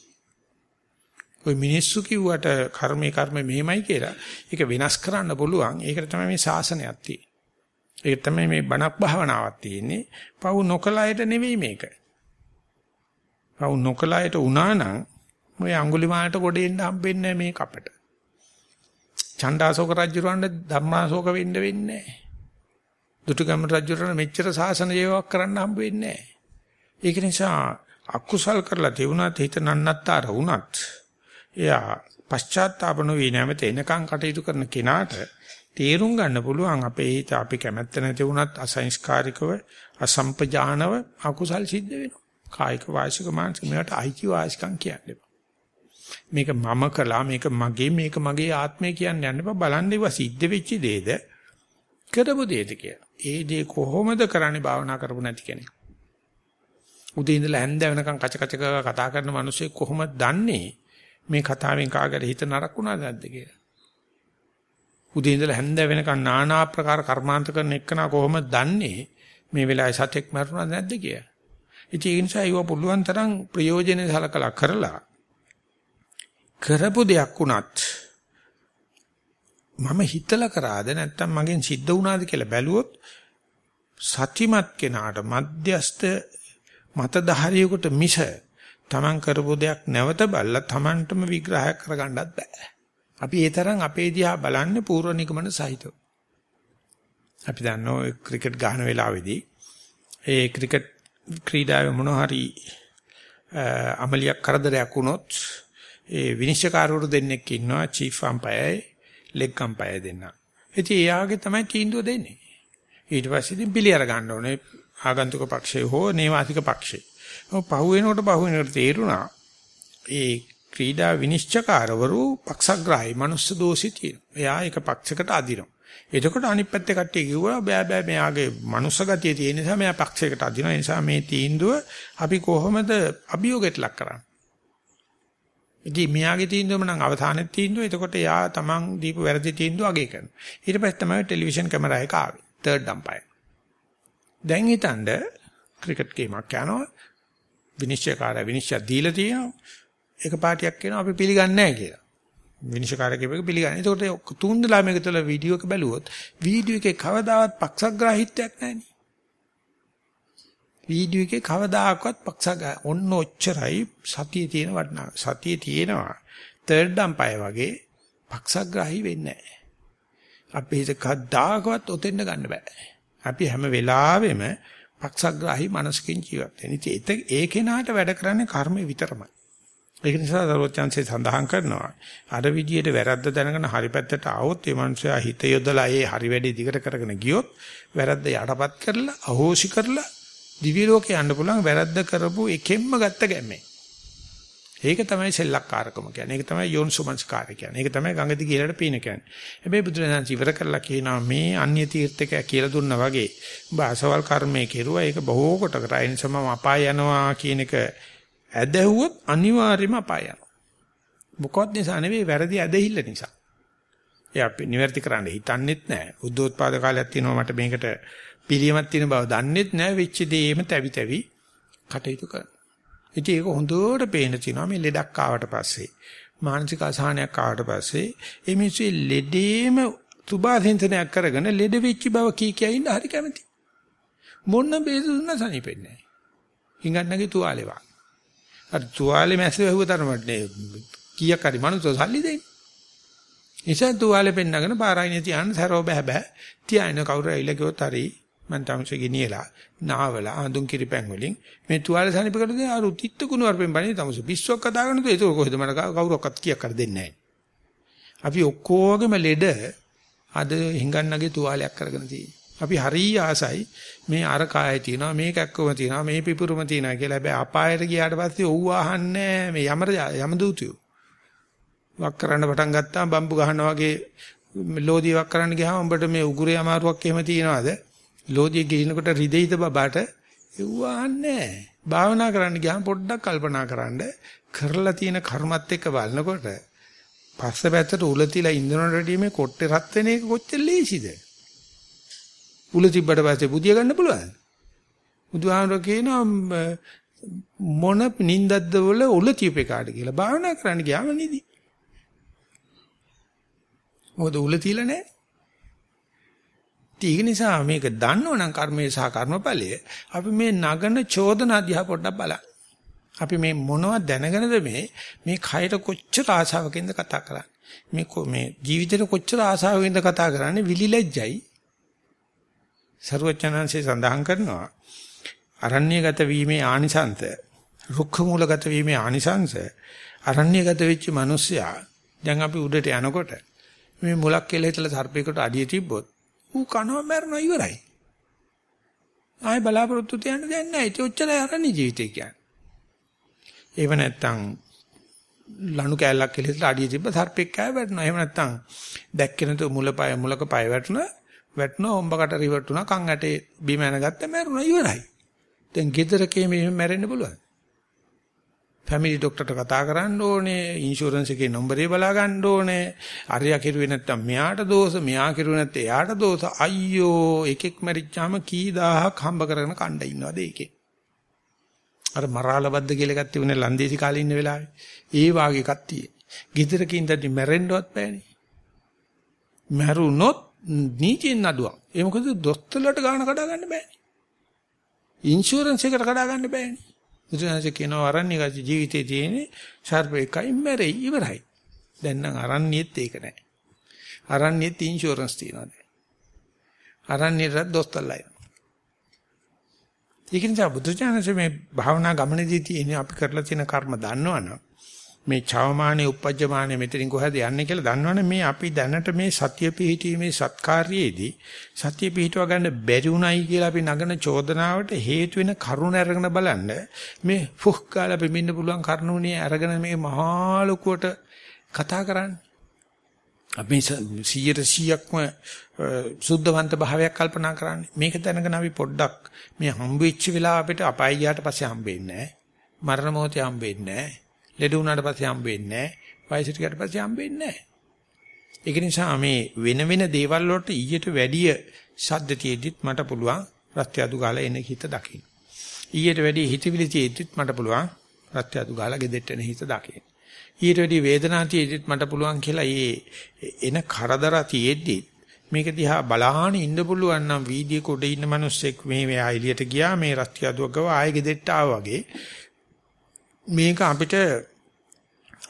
[SPEAKER 1] ওই මිනිස්සු කිව්වට කර්මේ කර්ම මෙහෙමයි කියලා ඒක වෙනස් කරන්න පුළුවන්. ඒකට තමයි මේ ශාසනයක් තියෙන්නේ. ඒක තමයි මේ බණක් භාවනාවක් තියෙන්නේ. පව් නොකලයට නෙවෙයි මේක. පව් නොකලයට වුණා නම් ඔය අඟුලිමාලට ගොඩ එන්න හම්බෙන්නේ මේ කපට. චණ්ඩාසෝක රජුරවන්න ධර්මාසෝක වෙන්න වෙන්නේ නැහැ. දුටුගැම රජුරවන්න මෙච්චර සාසන ජීවක් කරන්න හම්බ වෙන්නේ නැහැ. ඒක නිසා අකුසල් කරලා තියුණත් හිත නන්නත්තර වුණත් එයා පශ්චාත්තාප නොවී නැවත එනකන් කටයුතු කරන කෙනාට තේරුම් ගන්න පුළුවන් අපේ හිත අපි කැමැත්ත නැති වුණත් අසංස්කාරිකව අසම්පජානව අකුසල් සිද්ධ වෙනවා. කායික වාචික මානසික මේවට අයිති වාසිකම් කියන්නේ. මේක මම කළා මේක මගේ මේක මගේ ආත්මය කියන්නේ යන්න බා බලන්න ඒවා සිද්ධ වෙච්ච දේද කරපු දේද කියලා. ඒ දේ කොහොමද කරන්නේ භාවනා කරපු නැති කෙනෙක්. උදේ ඉඳලා හැන්ද වෙනකන් කච කච කතා කරන මිනිස්සු කොහොමද දන්නේ මේ කතාවෙන් කාගට හිත නරක වුණාද නැද්ද කියලා. උදේ ඉඳලා හැන්ද වෙනකන් নানা ආකාර කර්මාන්ත කරන එක්කනා කොහොමද දන්නේ මේ වෙලාවේ සතෙක් මරුණාද නැද්ද කියලා. ඉතින් ඒ නිසා ඒව පුළුවන් තරම් ප්‍රයෝජනෙ සලකලා කරලා කරපු දෙයක් වුණත් මම හිතලා කරාද නැත්නම් මගෙන් සිද්ධ වුණාද කියලා බැලුවොත් සත්‍යමත් කෙනාට මධ්‍යස්ත මතධාරියෙකුට මිස තමන් කරපු දෙයක් නැවත බලලා තමන්ටම විග්‍රහයක් කරගන්නත් බෑ. අපි ඒ තරම් අපේ දිහා බලන්නේ පූර්ව නිගමන සහිතව. අපි දන්නවා ක්‍රිකට් ගහන වෙලාවේදී ඒ ක්‍රිකට් ක්‍රීඩාවේ මොන හරි අමලියක් කරදරයක් වුණොත් ඒ විනිශ්චයකාරවරු දෙන්නෙක් ඉන්නවා චීෆ් අම්පයර්යි ලෙග් අම්පයර් දෙන්න. ඉතින් එයාගේ තමයි තීන්දුව දෙන්නේ. ඊට පස්සේ ඉතින් පිළි අර ගන්න ඕනේ ආගන්තුක පක්ෂය හෝ නේවාසික පක්ෂය. පහු වෙනකොට පහු වෙනකොට තේරුණා ඒ ක්‍රීඩා විනිශ්චයකාරවරු පක්ෂග්‍රාහී මනුස්ස දෝෂي තියෙනවා. එයා එක පක්ෂයකට අදිනවා. එතකොට අනිත් පැත්තේ කට්ටිය කිව්වා බෑ බෑ මෙයාගේ මනුස්ස ගතිය තියෙන නිසා මෙයා පක්ෂයකට අදිනවා. ඒ නිසා මේ තීන්දුව අපි කොහොමද අභියෝගයට ලක් කරන්නේ? ඉතින් මෙයාගේ තීන්දුවම නම් අවසානයේ තීන්දුව. එතකොට එයා තමන් දීපු වැරදි තීන්දුව අගය කරනවා. ඊට පස්සේ තමයි ටෙලිවිෂන් කැමරා එක ආවේ. Third umpire. දැන් හිතන්න ක්‍රිකට් ගේමක් යනවා. විනිශ්චයකාරය විනිශ්චය දීලා තියෙනවා. එක පාටියක් කියනවා අපි පිළිගන්නේ නැහැ කියලා. විනිශ්චයකාරය කියපේක පිළිගන්නේ. ඒකට තුන්දලා මේක තුළ වීඩියෝ එක බැලුවොත් වීඩියෝ එකේ කවදාවත් පක්ෂග්‍රාහීත්වයක් නැහැ වීඩියෝ එකේ කවදාකවත් පක්ෂග ඔන්න ඔච්චරයි සතියේ තියෙන වටනා සතියේ තියෙනවා තර්ඩ් අම්පයර් වගේ පක්ෂග්‍රාහී වෙන්නේ නැහැ. අපි හිත කවදාකවත් ඔතෙන්ද ගන්න බෑ. අපි හැම වෙලාවෙම පක්ෂග්‍රාහී මනසකින් ජීවත් වෙන. ඉතින් ඒ කෙනාට වැඩ කරන්නේ කර්මය විතරමයි. ඒක නිසා දරොච්චන්සේ සඳහන් කරනවා අර විදියට වැරද්ද දැනගෙන හරි පැත්තට ආවොත් ඒ මනුස්සයා හිත යොදලා ඒ හරි වැඩේ දිගට කරගෙන ගියොත් වැරද්ද යටපත් කරලා අහෝසි කරලා දිව්‍ය ලෝකේ යන්න පුළුවන් වැරද්ද කරපු එකෙන්ම ගත්ත ගැම්මේ. ඒක තමයි සෙල්ලක්කාරකම කියන්නේ. ඒක තමයි යෝන්සුමංස්කාරය කියන්නේ. ඒක තමයි ගඟදි කියලාට පීන කියන්නේ. හැබැයි බුදුරජාණන් ඉවර කරලා කියනවා මේ අන්‍ය තීර්ථකයා කියලා දුන්නා වගේ ඔබ අසවල් කර්මයේ කෙරුවා ඒක බොහෝ කොට කරා. ඒ නිසාම අපාය යනවා කියන එක ඇදහුවොත් අනිවාර්යයෙන්ම අපාය යනවා. මොකවත් නිසා නෙවෙයි වැරදි ඇදහිල්ල නිසා. එයා නිවැරදි කරන්න හිතන්නෙත් නැහැ. බුද්ධෝත්පාද කාලයක් තියෙනවා මට මේකට පිළියමක් තියෙන බව දන්නෙත් නැහැ. වෙච්ච දේම තැවි තැවි කටයුතු කරනවා. ඉතින් ඒක හොඳට පේන තිනවා මේ ලෙඩක් ආවට පස්සේ මානසික අසහනයක් ආවට පස්සේ ඒ මිනිස්සු ලෙඩේම සුභාසින්තනයක් කරගෙන ලෙඩ වෙච්ච බව කී කිය ඉන්න හරි කැමති. මොන්න බේද දුන්න සනීපෙන්නේ නැහැ. හිඟන්නගේ තුවාලේ වා. අර තුවාලේ මැස්ස වැහුව තරමට නේ කීයක් හරි මනුස්සය සල්ලි දෙන්නේ. නිසා තුවාලේ පෙන්නගෙන පාරායිනේ තියන්න සරව බෑ බෑ. තියාගෙන කවුරු ඇවිල්ලා කිව්වොත් හරි මං තමසේ ගෙනියලා නාවලා අඳුන් කිරිපැන් වලින් මේ තුවාල සනිප කරලා දෙන අර උතිත්ත කුණු වරපෙන් බණේ තමස පිස්සොක් කදාගෙන තු ඒක කොහෙද මට කවුරක්වත් කියක් කර දෙන්නේ නැහැ. අපි ඔක්කොගේම ලෙඩ අද හිඟන්නගේ තුවාලයක් කරගෙන තියෙන්නේ. අපි හරිය ආසයි මේ අර කායේ තියෙනවා මේක එක්කම තියෙනවා මේ පිපුරුම තියෙනවා කියලා. හැබැයි අපායට ගියාට පස්සේ ඔව් අහන්නේ මේ යම යම දූතියෝ. වක් කරන්න පටන් ගත්තාම බම්බු ගහනවා වගේ ලෝදිය වක් කරන්න ගියාම උඹට මේ උගුරේ අමාරුවක් එහෙම තියනවාද? ලෝදිය ගිනනකොට රිදෙයිද බබාට? ඒව අහන්නේ භාවනා කරන්න ගියාම පොඩ්ඩක් කල්පනා කරන්න කරලා තියෙන කර්මත් එක්ක බලනකොට පස්ස පැත්තට උල තියලා ඉන්දනට රෙඩි මේ කොට්ටේ රත් වෙන එක කොච්චර ලේසිද? උල තිබ්බට පස්සේ බුදිය ගන්න පුළුවන්. බුදුහාමර කියනවා මොන නින්දද්ද වල උල තියපේ කාට කියලා භාවනා කරන්න ගියාම නිදි. මොකද උල තියලා නැහැ. ඒක නිසා මේක දන්නවනම් කර්මයේ සහ කර්මඵලය අපි මේ නගන චෝදනා දිහා පොඩ්ඩක් බලන්න. අපි මේ මොනවද දැනගෙනද මේ මේ කයට කොච්චර ආශාවකින්ද කතා කරන්නේ. මේ මේ ජීවිතේට කොච්චර ආශාවකින්ද කතා කරන්නේ විලිලැජ්ජයි සරුවචනංශේ සඳහන් කරනවා අරණ්‍යගත වීමේ ආනිසංස රුක්ඛ මූලගත වීමේ ආනිසංස අරණ්‍යගත වෙච්ච මිනිස්සයා දැන් අපි උඩට යනකොට මේ මුලක් කියලා හිතලා සර්පේකට අඩිය තිබ්බොත් ඌ කනවා මැරෙනවා ඉවරයි. ආයෙ බලාපොරොත්තු තියන්න දෙයක් නැහැ. ඒක ඔච්චරයි අරණ්‍ය ජීවිතය කියන්නේ. ඒව නැත්තම් ලණු කෑල්ලක් කියලා හිතලා අඩිය තිබ්බ සර්පෙක් කෑ වැටෙනවා. එහෙම නැත්තම් දැක්කේ නැතු මුලපය මුලක පය වැටුණා වැටුණා හොම්බකට රිවර්ට් වුණා කන් ඇටේ බිම යනගත්ත මැරුණා ඉවරයි. දැන් ගෙදරකේ මෙහෙම මැරෙන්න පුළුවන්. ෆැමිලි ડોක්ටර්ට කතා කරන්න ඕනේ, ඉන්ෂුරන්ස් එකේ නම්බරේ බලා ගන්න ඕනේ. අරයා කිරුවේ නැත්තම් මෙයාට දෝෂ, මෙයා කිරුවේ නැත්නම් එයාට දෝෂ. අයියෝ, එකෙක් මැරිච්චාම කී දහහක් හම්බ කරගෙන කණ්ඩ ඉන්නවද ඒකේ? අර මරාලබද්ද කියලා එකක් තිබුණේ ලන්දේසි කාලේ ඉන්න වෙලාවේ. ඒ වාගේ එකක් තියෙයි. ගෙදරකින් දැන් මැරෙන්නවත් බෑනේ. මැරුණොත් නීතියෙන් නඩුවක්. ඒ මොකද දොස්තරලට ගාණ කඩා ගන්න බෑනේ. ඉන්ෂුරන්ස් එකට කඩා ගන්න බෑනේ. බුදුහන්සේ කියනවා අරණ්‍යගත ජීවිතේ තියෙන්නේ සර්ප එකයි මැරෙයි ඉවරයි. දැන් නම් අරණ්‍යෙත් ඒක නෑ. අරණ්‍යෙත් ඉන්ෂුරන්ස් තියනවා දැන්. අරණ්‍යෙට දොස්තරලයි. ඒක නිසා බුදුචානන්සේ මේ භාවනා ගමනේදී තියෙන අපි කරලා තියෙන කර්ම දන්නවනම් මේ චවමානේ uppajjamaane මෙතනින් කොහෙද යන්නේ කියලා දන්නවනේ. මේ අපි දැනට මේ සත්‍ය පිහිටීමේ සත්කාර්යයේදී සත්‍ය පිහිටව ගන්න බැරි උණයි කියලා අපි නගන චෝදනාවට හේතු වෙන කරුණ අරගෙන බලන්න මේ ෆුක් කාලා පෙමින්න පුළුවන් කරුණුනේ අරගෙන මේ මහා ලොකුවට කතා කරන්නේ. අපි 100%ක්ම සුද්ධවන්ත භාවයක් කල්පනා කරන්නේ. මේක දැනගෙන අපි පොඩ්ඩක් මේ හම්බ වෙච්ච වෙලාව අපිට අපාය ගියාට පස්සේ හම්බෙන්නේ නැහැ. මරණ මොහොතේ හම්බෙන්නේ නැහැ. ලෙඩ වුණාට පස්සේ හම්බෙන්නේ නැහැ. වයසට ගියාට පස්සේ හම්බෙන්නේ නැහැ. ඒක නිසා මේ වෙන වෙන දේවල් වලට ඊට වැඩිය ශබ්ද තියෙද්දිත් මට පුළුවන් රත්යදු ගාලා එන හිත දකින්න. ඊට වැඩිය හිතවිලි තියෙද්දිත් මට පුළුවන් රත්යදු ගාලා ගෙදෙට්ට එන හිත දකින්න. ඊට වැඩිය වේදනාව තියෙද්දිත් මට පුළුවන් කියලා ඒ එන කරදර තියෙද්දිත් මේක දිහා බලාහන ඉන්න පුළුවන් නම් වීදියේ කොට ඉන්න මිනිස්සෙක් මේ මෙයා එළියට ගියා මේ රත්යදුව ගව ආයෙ ගෙදෙට්ට ආවා වගේ මේක අපිට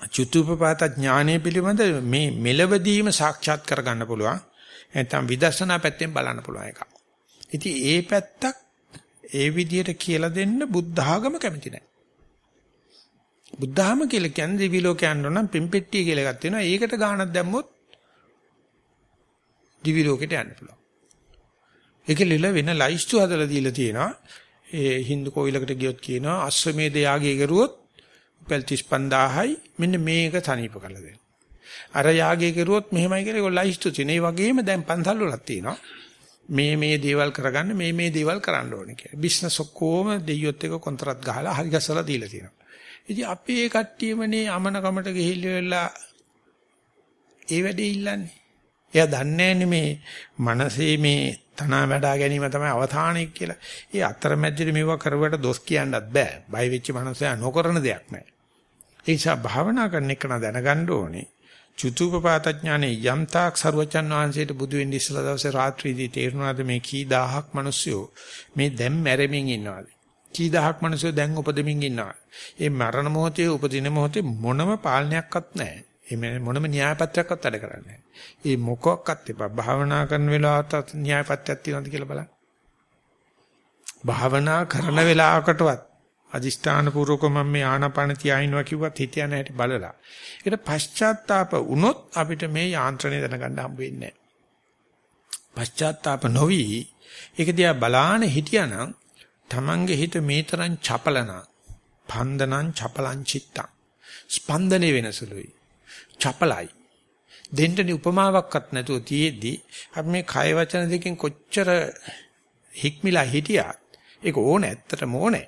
[SPEAKER 1] චුතුපපාත ඥානය පිළිබඳ මේ මෙලවදීම සාක්ෂාත් කරගන්න පුළුවන්. නැත්නම් විදර්ශනා පැත්තෙන් බලන්න පුළුවන් එකක්. ඉතින් ඒ පැත්තක් ඒ විදිහට කියලා දෙන්න බුද්ධ ආගම කැමති නැහැ. බුද්ධ ආගම කියලා කියන්නේ දිවි ලෝකේ යන්න නම් පිම්පෙට්ටිය කියලා එකක් තියෙනවා. ඒකට ගාණක් දැම්මොත් දිවි ලෝකෙට යන්න පුළුවන්. ඒකෙලිල වෙන ලයිස්තු හදලා දීලා තියෙනවා. ඒ හින්දු කෝවිලකට ගියොත් කියනවා අශ්වමේධ යාගය කරුවොත් රුපියල් 35000යි මෙන්න මේක තනීප කරලා දෙන්න. අර යාගය කරුවොත් මෙහෙමයි කියලා ඒගොල්ලෝ ලයිස්තු තියෙන. ඒ වගේම දැන් පන්සල් වලත් තියෙනවා. මේ මේ දේවල් කරගන්න මේ මේ දේවල් කරන්න ඕනේ කියලා. බිස්නස් ඔක්කොම දෙයියොත් එක කොන්ත්‍රාත් ගහලා හරි ගස්සලා දීලා තියෙනවා. ඉතින් අපි ඒ කට්ටියමනේ අමනකමට ගිහිල්ලා ඒ වැඩේ ඉල්ලන්නේ. එයා දන්නේ මේ මනසේ මේ තනා වඩා ගැනීම තමයි අවධානය කියලා. ඒ අතරමැදදී මේවා කරුවට දොස් කියන්නත් බෑ. බය වෙච්ච මනුස්සයා නොකරන දෙයක් නෑ. ඒ නිසා භාවනා කරන එක දැනගන්න ඕනේ. චුතුපපාත ඥානේ යම් තාක් ਸਰවචන් වහන්සේට බුදු වෙන්න ඉස්සලා දවසේ රාත්‍රියේදී තේරුණාද මේ කී දහහක් මිනිස්සු මේ දැන් මැරෙමින් ඉන්නවාද? කී දහහක් මිනිස්සු දැන් උපදෙමින් ඉන්නවා ඒ මරණ මොහොතේ උපදින මොහොතේ මොනම පාලනයක්වත් නැහැ. එමෙ මොනම න්‍යාය පත්‍රයක්වත් වැඩ කරන්නේ නැහැ. ඒ මොකක්වත් එපා. භාවනා කරන වෙලාවට න්‍යාය පත්‍රයක් තියෙනවද කියලා බලන්න. භාවනා කරන වෙලාවකටවත් අදිෂ්ඨාන පූර්වක මම මේ ආනාපාන තියාිනවා කිව්වත් හිත යන හැටි බලලා. ඒකට පශ්චාත්තාප වුණොත් අපිට මේ යාන්ත්‍රණය දැනගන්න හම්බ වෙන්නේ නැහැ. පශ්චාත්තාප නොවි ඒක දිහා බලාන හිටියානම් Tamange හිත මේතරම් චපලන පන්දනං චපලං චිත්තං ස්පන්දනේ වෙනසලුයි. චපලයි. දෙන්නනේ උපමාවක්වත් නැතුව තියේදී අපි මේ කය වචන දෙකෙන් කොච්චර හික්මිලා හිටියා ඒක ඕන ඇත්තටම ඕනේ.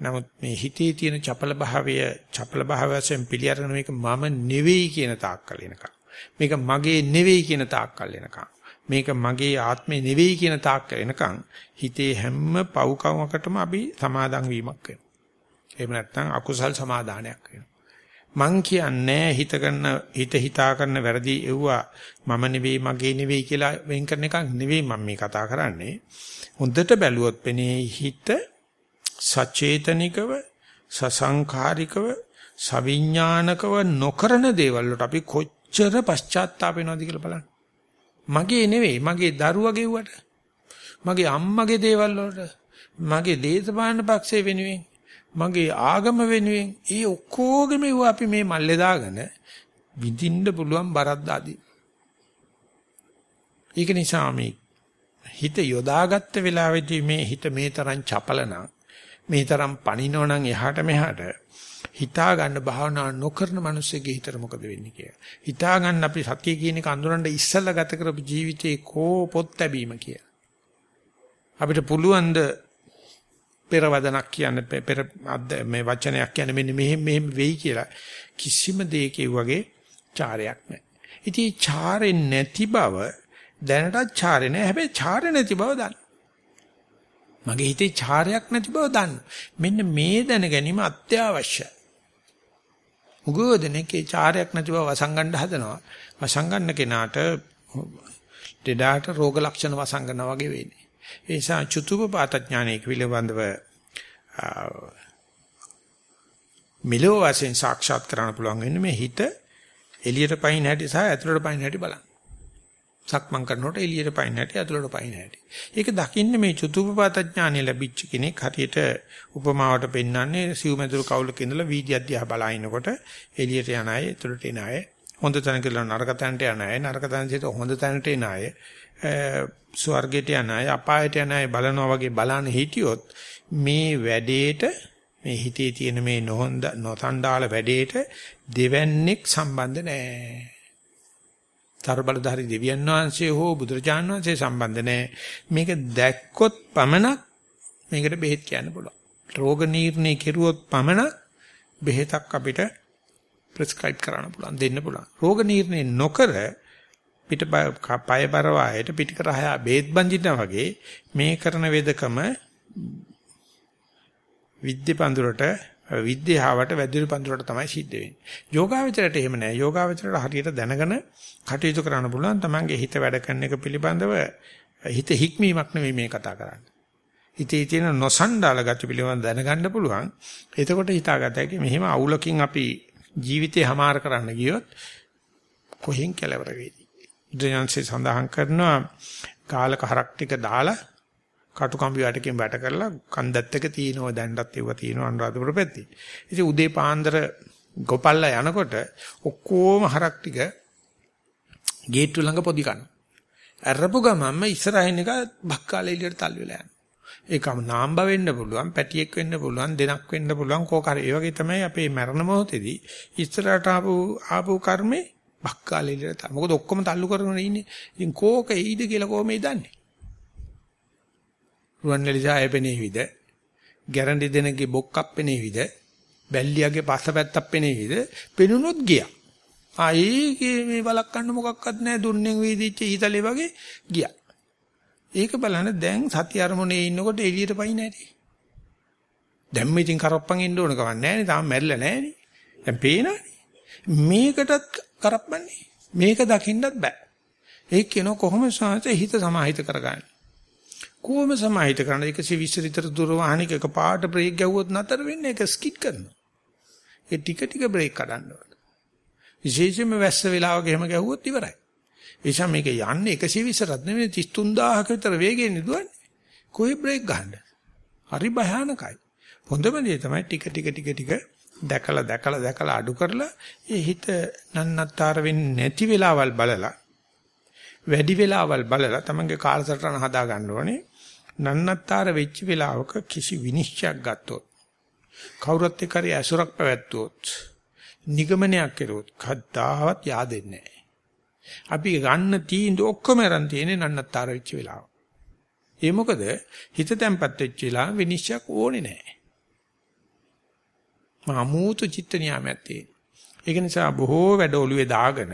[SPEAKER 1] නමුත් මේ හිතේ තියෙන චපල භාවය චපල භාවයෙන් පිළිඅරගෙන මේක මම නෙවෙයි කියන තාක්කල් එනකම්. මේක මගේ නෙවෙයි කියන තාක්කල් එනකම්. මේක මගේ ආත්මේ නෙවෙයි කියන තාක්කල් එනකම් හිතේ හැම පව්කමකටම අපි සමාදන් වීමක් වෙනවා. එහෙම නැත්නම් අකුසල් සමාදානයක් වෙනවා. මං කියන්නේ හිත කරන හිත හිතා කරන වැරදි එව්වා මම නෙවෙයි මගේ නෙවෙයි කියලා වෙන් කරන එකක් නෙවෙයි මම මේ කතා කරන්නේ. හොඳට බැලුවොත් පෙනේ හිත සචේතනිකව සසංඛාරිකව සවිඥානිකව නොකරන දේවල් වලට අපි කොච්චර පශ්චාත්තාප වෙනවද කියලා බලන්න. මගේ නෙවෙයි මගේ දරුවා ගෙව්වට මගේ අම්මගේ දේවල් වලට මගේ දේශපාලන පක්ෂය වෙනුවෙන් මගේ ආගම වෙනුවෙන් ඒ ඔක්කොගෙම ඒව අපි මේ මල්ලේ දාගෙන විඳින්න පුළුවන් බරක් දාදී. ඒක නිසා මේ හිත යොදාගත්ත වෙලාවෙදී මේ හිත මේ තරම් චපලනම් මේ තරම් පණිනවනම් එහාට මෙහාට හිතා ගන්න භාවනා නොකරන මිනිස්සෙගේ හිතට මොකද වෙන්නේ කියලා. හිතා ගන්න අපි සතිය කියන එක අඳුරන්න ඉස්සල්ලා ගත කරපු ජීවිතේ කෝ පොත් ලැබීම කියලා. අපිට පුළුවන් ද පෙරවදනක් කියන්න පෙර මේ වචනයක් කියන්නේ මෙන්න මෙහෙම මෙහෙම වෙයි කියලා කිසිම දෙයක වගේ චාරයක් නැහැ. ඉතින් චාරේ නැති බව දැනටත් චාරේ නැහැ. හැබැයි චාරේ නැති බව දන්න. මගේ හිතේ චාරයක් නැති බව දන්න. මෙන්න මේ දැන ගැනීම අත්‍යවශ්‍යයි. උගෝදෙනකේ චාරයක් නැති බව වසංගන්න හදනවා. වසංගන්න කෙනාට දෙඩාට රෝග ලක්ෂණ වසංගනවා වගේ වෙන්නේ. ඒ නිසා චුතුපපාත ඥානයේ පිළිබඳව මිලෝ වශයෙන් සාක්ෂාත් කරන්න පුළුවන් වෙන්නේ මේ හිත එළියට පයින් හැටි සහ ඇතුළට පයින් හැටි බලන්න. සක්මන් කරනකොට එළියට පයින් හැටි ඇතුළට පයින් හැටි. ඒක දකින්න මේ චතුප්පපාත ඥානෙ ලැබිච්ච කෙනෙක් හරියට උපමාවට පෙන්වන්නේ සිව්මැදුරු කවුලක ඉඳලා වීදියක් දිහා බලනකොට එළියට යන අය ඇතුළට එන අය හොඳ තැනක ඉඳලා නරක තැනට යන අය නරක තැනට සිට හොඳ තැනට එන අය ස්වර්ගයට යන අය අපායට යන අය බලනවා වගේ බලන හිටියොත් මේ වැඩේට මේ හිතේ තියෙන මේ නොහොඳ නොතණ්ඩාල වැඩේට දෙවන්නේක් සම්බන්ධ නැහැ. තර බලධාරි දෙවියන් වහන්සේ හෝ බුදුරජාණන් වහන්සේ සම්බන්ධ නැහැ. මේක දැක්කොත් පමණක් මේකට බෙහෙත් කියන්න පුළුවන්. රෝග නිర్ణය කෙරුවොත් පමණක් බෙහෙතක් අපිට ප්‍රෙස්ක්‍රයිබ් කරන්න පුළුවන් දෙන්න පුළුවන්. රෝග නිర్ణය නොකර පිට පය බරවායට පිටිකරහය බෙහෙත් බඳිනා වගේ මේ කරන වේදකම විද්‍ය පඳුරට විද්‍යාවට වැදිරු පඳුරට තමයි සිද්ධ වෙන්නේ. යෝගාවචරයට එහෙම නෑ. යෝගාවචරයට හරියට දැනගෙන කටයුතු කරන්න පුළුවන්. Tamange හිත වැඩ කරන එක පිළිබඳව හිත හික්මීමක් නෙවෙයි මේ කතා කරන්නේ. හිතේ තියෙන නොසන්ඩාල ගති පිළිබඳව දැනගන්න පුළුවන්. එතකොට හිතාගත හැකි මෙහෙම අවුලකින් අපි ජීවිතේ හමාර කරන්න ගියොත් කොහෙන් කෙලවර වේවි. බුදුන්සේ සඳහන් කරනවා කාලක හරක් ටික දාලා කටුකම්බි වැටකින් වැට කරලා කන්දත් එක තියෙනවා දැන්වත් ඒව තියෙනවා අනුරාධපුර පැත්තේ. ඉතින් උදේ පාන්දර ගොපල්ලා යනකොට ඔක්කොම හරක් ටික ගේට්ටු ළඟ පොදි කන. අරපු ගමන්ම ඉස්සරහින් එක බක්කාලේ එළියට තල් වෙලා යනවා. ඒකම නාම්බ වෙන්න පුළුවන්, පැටියෙක් වෙන්න පුළුවන්, දෙනක් වෙන්න පුළුවන්, කෝකර. ඒ වගේ තමයි අපේ මරණ මොහොතේදී ඉස්සරහට ආපු ආපු කර්මේ බක්කාලේ එළියට තල්. මොකද ඔක්කොම තල්ලු කරගෙන ඉන්නේ. ඉතින් කෝක එයිද කියලා කොහොමද දන්නේ? රුවන්වැලිසාය පෙනේවිද? ගැරන්ටි දෙනගේ බොක්කක් පෙනේවිද? බැල්ලියගේ පස්සපැත්තක් පෙනේවිද? පෙනුනොත් ගියා. ආයේ මේ බලක්කන්න මොකක්වත් නැහැ. දුන්නෙන් වීදිච්ච ඊතලේ වගේ ගියා. ඒක බලන්න දැන් සති අරමුණේ ඉන්නකොට එළියට පයින් නැටි දැන් මේ ඉතින් කරප්පන් ඉන්න ඕන කවන්නේ නැහැ නේ. තාම මැරිලා නැහැ නේ. දැන් පේනවනේ. මේකටත් කරප්පන්නේ. මේක දකින්නත් බෑ. ඒක කියන කොහොම සාහිත හිත සමාහිත කරගන්නේ. කොහොම සමාහිත කරන්න 120 විතර දුර වාහනයක එක පාට බ්‍රේක් ගැහුවොත් නතර වෙන්නේ ඒක ස්කිඩ් කරනවා. ඒ ටික ටික බ්‍රේක් කඩන්න ඕන. විශේෂයෙන්ම වැස්ස වෙලාවක එහෙම ගැහුවොත් ඉවරයි. එيشා මේක යන්නේ 120ටත් නෙමෙයි 33000ක විතර වේගයෙන් දුවන්නේ. කොහේ බ්‍රේක් ගහන්න? හරි භයානකයි. හොඳම දේ තමයි ටික ටික ටික ටික දැකලා දැකලා දැකලා අඩු කරලා ඒ හිත නන්නත්තර වෙන්නේ නැති වෙලාවල් බලලා වැඩි වෙලාවල් බලලා තමන්ගේ කාලසටහන හදා ගන්න ඕනේ. නන්නත්තර වෙච්ච වෙලාවක කිසි විනිශ්චයක් ගත්තොත් කවුරුත් එක්ක හරි ඇසුරක් පැවැත්වුවොත් නිගමනයක් කෙරුවොත් කද්දාවත් yaadෙන්නේ නැහැ. අපි ගන්න තීන්දුව ඔක්කොම අරන් තියෙන්නේ නන්නත්තර වෙච්ච වෙලාව. ඒ මොකද හිත තැම්පත් වෙච්ච වෙලාව විනිශ්චයක් ඕනේ නැහැ. මාමූතු චිත්ත නියාමයක් තියෙන. ඒක නිසා බොහෝ වැඩ ඔළුවේ දාගෙන